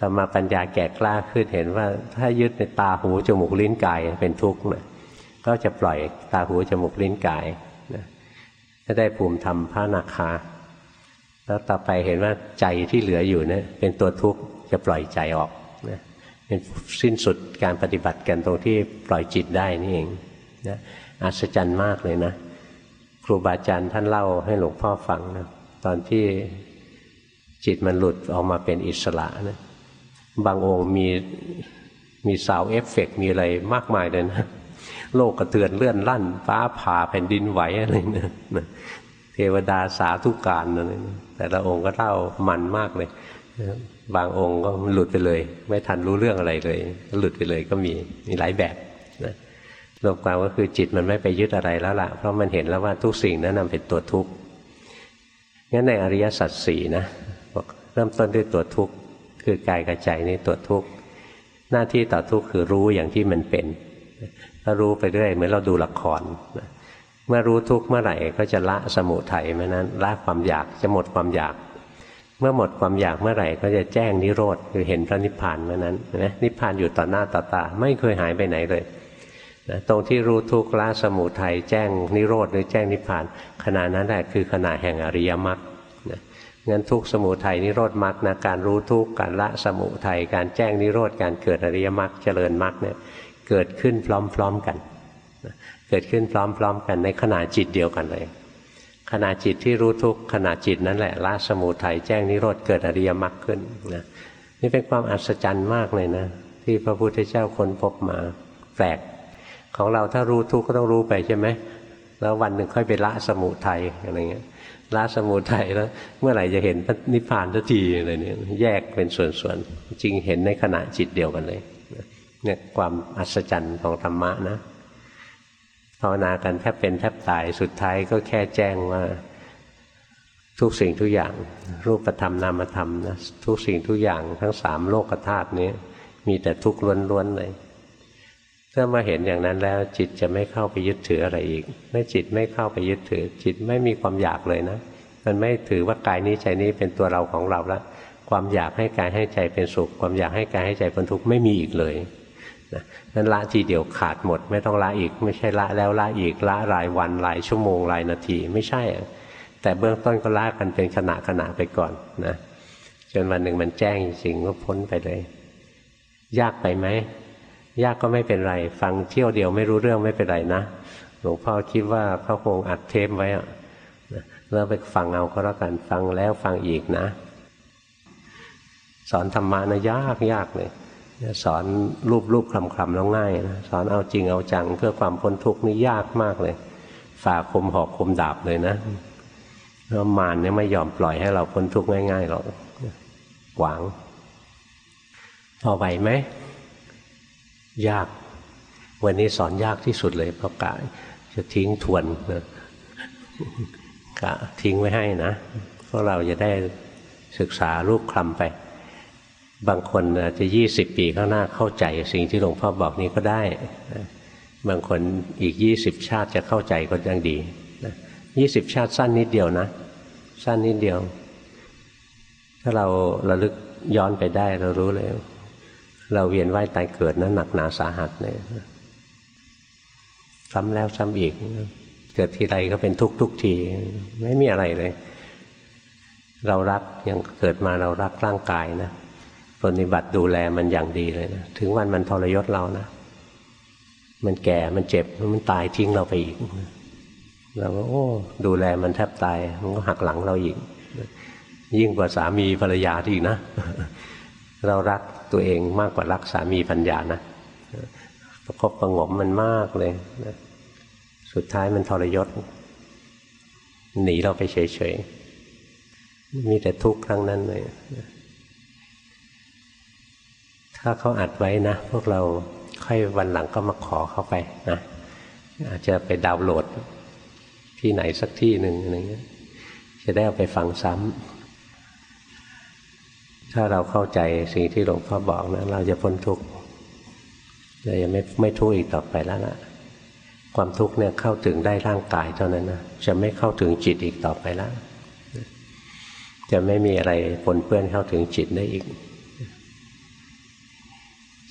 ต่อมาปัญญาแก่กล้าขึ้นเห็นว่าถ้ายึดในตาหูจมูกลิ้นกายเป็นทุกข์นะก็จะปล่อยตาหูจมูกลิ้นกายนะถ้าได้ภูมิธรรมพระนาคา แล้วต่อไปเห็นว่าใจที่เหลืออยู่เนะี่ยเป็นตัวทุกข์จะปล่อยใจออกนะเป็นสิ้นสุดการปฏิบัติกันตรงที่ปล่อยจิตได้นี่เองนะอัศจรรย์มากเลยนะ ครูบาอาจารย์ท่านเล่าให้หลวงพ่อฟังนะตอนที่จิตมันหลุดออกมาเป็นอิสระนะบางองค์มีมีสาวเอฟเฟกมีอะไรมากมายเลยนะโลกกระเทือนเลื่อนลั่น ฟ้าผ่าแผ่นดินไหวอะไรเนี่ยเทวดาสาธุการอะไรแต่ละองค์ก็เล่ามันมากเลยบางองค์ก็หลุดไปเลย ไม่ทันรู้เรื่องอะไรเลย หลุดไปเลยก็มีมีหลายแบบนะ รวมความก็คือจิตมันไม่ไปยึดอะไรแล้วล่ะ เพราะมันเห็นแล้วว่าทุกสิ่งนั้นนำเป็นตัวทุกข์งั้นในอริยสัจสี่นะบอกเริ่มต้นด้วยตัวทุกข์คือกายกับใจนี่ตัวทุกข์หน้าที่ต่อทุกข์คือรู้อย่างที่มันเป็นถ้ารู้ไปเรื่อยเหมือนเราดูละครเมื่อรู้ทุกข์เมื่อไหร่ก็จะละสมุทัยเมื่อนั้นละความอยากจะหมดความอยาก เมื่อหมดความอยากเมื่อไหร่ก็จะแจ้งนิโรธคือเห็นพระนิพพานเมื่อนั้นนะนิพพานอยู่ต่อหน้าต่อตาไม่เคยหายไปไหนเลย นะตรงที่รู้ทุกข์ละสมุทัยแจ้งนิโรธหรือแจ้งนิพพานขณะนั้นแหละคือขณะแห่งอริยมรรคนะงั้นทุกสมุทัยนิโรธมรรคนะการรู้ทุกข์การละสมุทัยการแจ้งนิโรธการเกิดอริยมรรคเจริญมรรคเนี่ยเกิดขึ้นพร้อมๆกันเกิดขึ้นพร้อมๆกันในขณะจิตเดียวกันเลย ขณะจิตที่รู้ทุกขณะจิตนั่นแหละละสมุทัยแจ้งนิโรธเกิดอริยมรรคขึ้นนะนี่เป็นความอัศจรรย์มากเลยนะที่พระพุทธเจ้าค้นพบมาแปลก ของเราถ้ารู้ทุกข์ก็ต้องรู้ไปใช่ไหมแล้ววันหนึ่งค่อยไปละสมุทัยอะไรเงี้ยละสมุทัยแล้วเมื่อไหร่จะเห็นพระนิพพานทันทีอะไรเนี่ยแยกเป็นส่วนๆจริงเห็นในขณะจิตเดียวกันเลยเนี่ยความอัศจรรย์ของธรรมะนะภาวนากันแทบเป็นแทบตายสุดท้ายก็แค่แจ้งว่าทุกสิ่งทุกอย่าง รูปธรรมนามธรรมนะทุกสิ่งทุกอย่างทั้งสามโลกธาตุนี้ มีแต่ทุกข์ล้วนๆเลย ถ้ามาเห็นอย่างนั้นแล้ว จิตจะไม่เข้าไปยึดถืออะไรอีกเมื่อจิตไม่เข้าไปยึดถือ จิตไม่มีความอยากเลยนะ มันไม่ถือว่ากายนี้ใจนี้เป็นตัวเราของเราแล้วความอยากให้กายให้ใจเป็นสุข ความอยากให้กายให้ใจเป็นทุกข์ไม่มีอีกเลยนะนั้นละทีเดียวขาดหมด ไม่ต้องละอีก ไม่ใช่ละแล้วละอีกละรายวันรายชั่วโมงรายนาทีไม่ใช่ แต่เบื้องต้นก็ละกันเป็นขณะขณะไปก่อนนะจนวันหนึ่งมันแจ้งจริงก็พ้นไปเลย ยากไปไหม ยากก็ไม่เป็นไร ฟังเที่ยวเดียวไม่รู้เรื่องไม่เป็นไรนะหลวงพ่อคิดว่าเขาคงอัดเทปไว้อะแล้วไปฟังเอาก็แล้วกันฟังแล้วฟังอีกนะ สอนธรรมะนะยากยากเลยสอนรูปรูปคลำคลำแล้วง่ายนะสอนเอาจริงเอาจังเพื่อความพ้นทุกข์นี่ยากมากเลย ฝ่าคมหอกคมดาบเลยนะแล้วมารเนี่ยไม่ยอมปล่อยให้เราพ้นทุกข์ง่ายๆหรอกหวังพอไหวไหม ยาก วันนี้สอนยากที่สุดเลยเพราะกะจะทิ้งทวนนะกะทิ้งไว้ให้นะพวกเราจะได้ศึกษารูปคลำไป บางคนอาจจะยี่สิบปีข้างหน้าเข้าใจ สิ่งที่หลวงพ่อบอกนี้ก็ได้ บางคนอีกยี่สิบชาติจะเข้าใจก็ยังดียี่สิบชาติสั้นนิดเดียวนะ สั้นนิดเดียว ถ้าเราระลึกย้อนไปได้เรารู้เลย เราเวียนว่ายตายเกิดนั้นหนักหนาสาหัสเลยซ้ำแล้วซ้ำอีก เกิดทีไรก็เป็นทุกทุกที ไม่มีอะไรเลย เรารักอย่างเกิดมาเรารักร่างกายนะปฏิบัติดูแลมันอย่างดีเลยนะถึงวันมันทรยศเรานะ มันแก่มันเจ็บมันตายทิ้งเราไปอีกเราก็โอ้ดูแลมันแทบตายมันก็หักหลังเราอีก ยิ่งกว่าสามีภรรยาที่อีกนะ เรารักตัวเองมากกว่ารักสามีพัญญานะประคบประงมมันมากเลยนะสุดท้ายมันทรยศ หนีเราไปเฉยๆ มีแต่ทุกข์ครั้งนั้นเลย ถ้าเขาอัดไว้นะ พวกเราค่อยวันหลังก็มาขอเข้าไปนะอาจจะไปดาวน์โหลดที่ไหนสักที่หนึ่งอะไรเงี้ยจะได้เอาไปฟังซ้ำ ถ้าเราเข้าใจสิ่งที่หลวงพ่อบอกนะเราจะพ้นทุกข์เราจะไม่ไม่ทุกข์อีกต่อไปแล้วนะความทุกข์เนี่ยเข้าถึงได้ร่างกายเท่านั้นนะจะไม่เข้าถึงจิตอีกต่อไปแล้วจะไม่มีอะไรปนเปื้อนเข้าถึงจิตได้อีก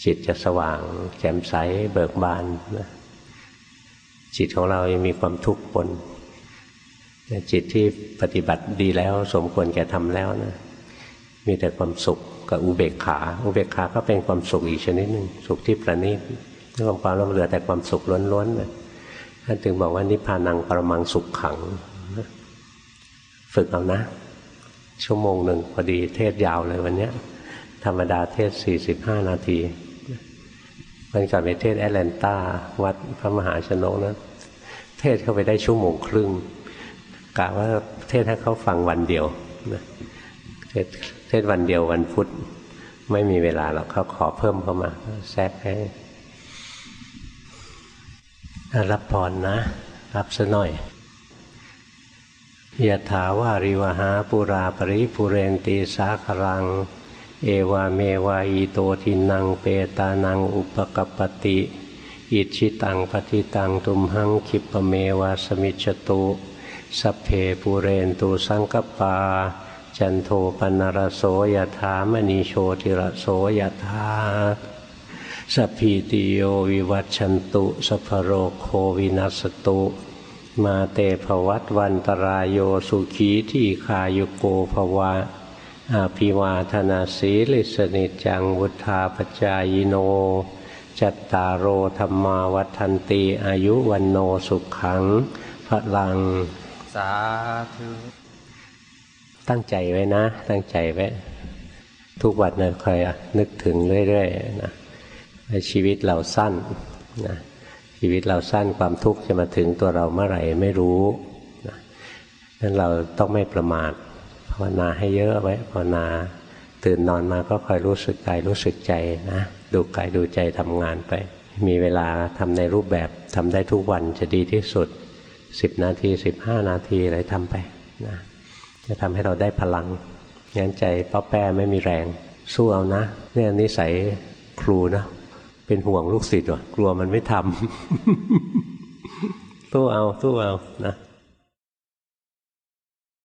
จิตจะสว่าง แจ่มใสเบิกบานนะจิตของเรายังมีความทุกข์ปนจิตที่ปฏิบัติดีแล้วสมควรแก่ทำแล้วนะ มีแต่ความสุขกับอุเบกขา อุเบกขาก็เป็นความสุขอีกชนิดหนึ่งสุขที่ประณีตเรื่องความเราเหลือแต่ความสุขล้วนๆเลยท่านถึงบอกว่านิพพานังปรมังสุขขัง ฝึกเอานะ ชั่วโมงหนึ่งพอดีเทศยาวเลยวันนี้ธรรมดาเทศสี่สิบห้านาทีมันก่อนไปเทศแอตแลนตาวัดพระมหาชนกนะเทศเข้าไปได้ชั่วโมงครึ่งกะว่าเทศให้เขาฟังวันเดียวนะ เทศเทศวันเดียววันพุธไม่มีเวลาหรอกเขาขอเพิ่มเข้ามาแทรกให้รับพรนะ รับซะหน่อยยะถาวาริวหาปุราปริปุเรนตีสาครัง เอวาเมวาอีโตทินังเปตานังอุปกปติอิชิตังปฏิตังตุมหังคิปะเมวาสมิจจตุ สัพเพปูเรนตูสังกปา จันโทปนรโสยถามณีโชติระโสยถาสพีติโยวิวัตชันตุสัพโรโควินัสตุ มาเตภวัตวันตรายโยสุขีที่คายุโกภวะอาภิวาธนาสีลิสนิจังวุธาปจายโน จัตตารโอธรรมาวัฏันติอายุวันโนสุขังพระลัง สาธุ ตั้งใจไว้นะ ตั้งใจไว้ ทุกวันนะคอยนึกถึงเรื่อยๆนะชีวิตเราสั้นนะชีวิตเราสั้นความทุกข์จะมาถึงตัวเราเมื่อไหร่ไม่รู้นะนั้นเราต้องไม่ประมาทภาวนาให้เยอะไว้ภาวนาตื่นนอนมาก็คอยรู้สึกกายรู้สึกใจนะดูกายดูใจทำงานไป มีเวลาทำในรูปแบบทำได้ทุกวันจะดีที่สุด 10 นาที 15 นาทีอะไรทำไปนะ จะทำให้เราได้พลังงั้นใจป้าแป้ไม่มีแรง สู้เอานะเนี่ยนิสัยครูนะ เป็นห่วงลูกศิษย์ว่ะกลัวมันไม่ทำสู้เอาสู้เอานะ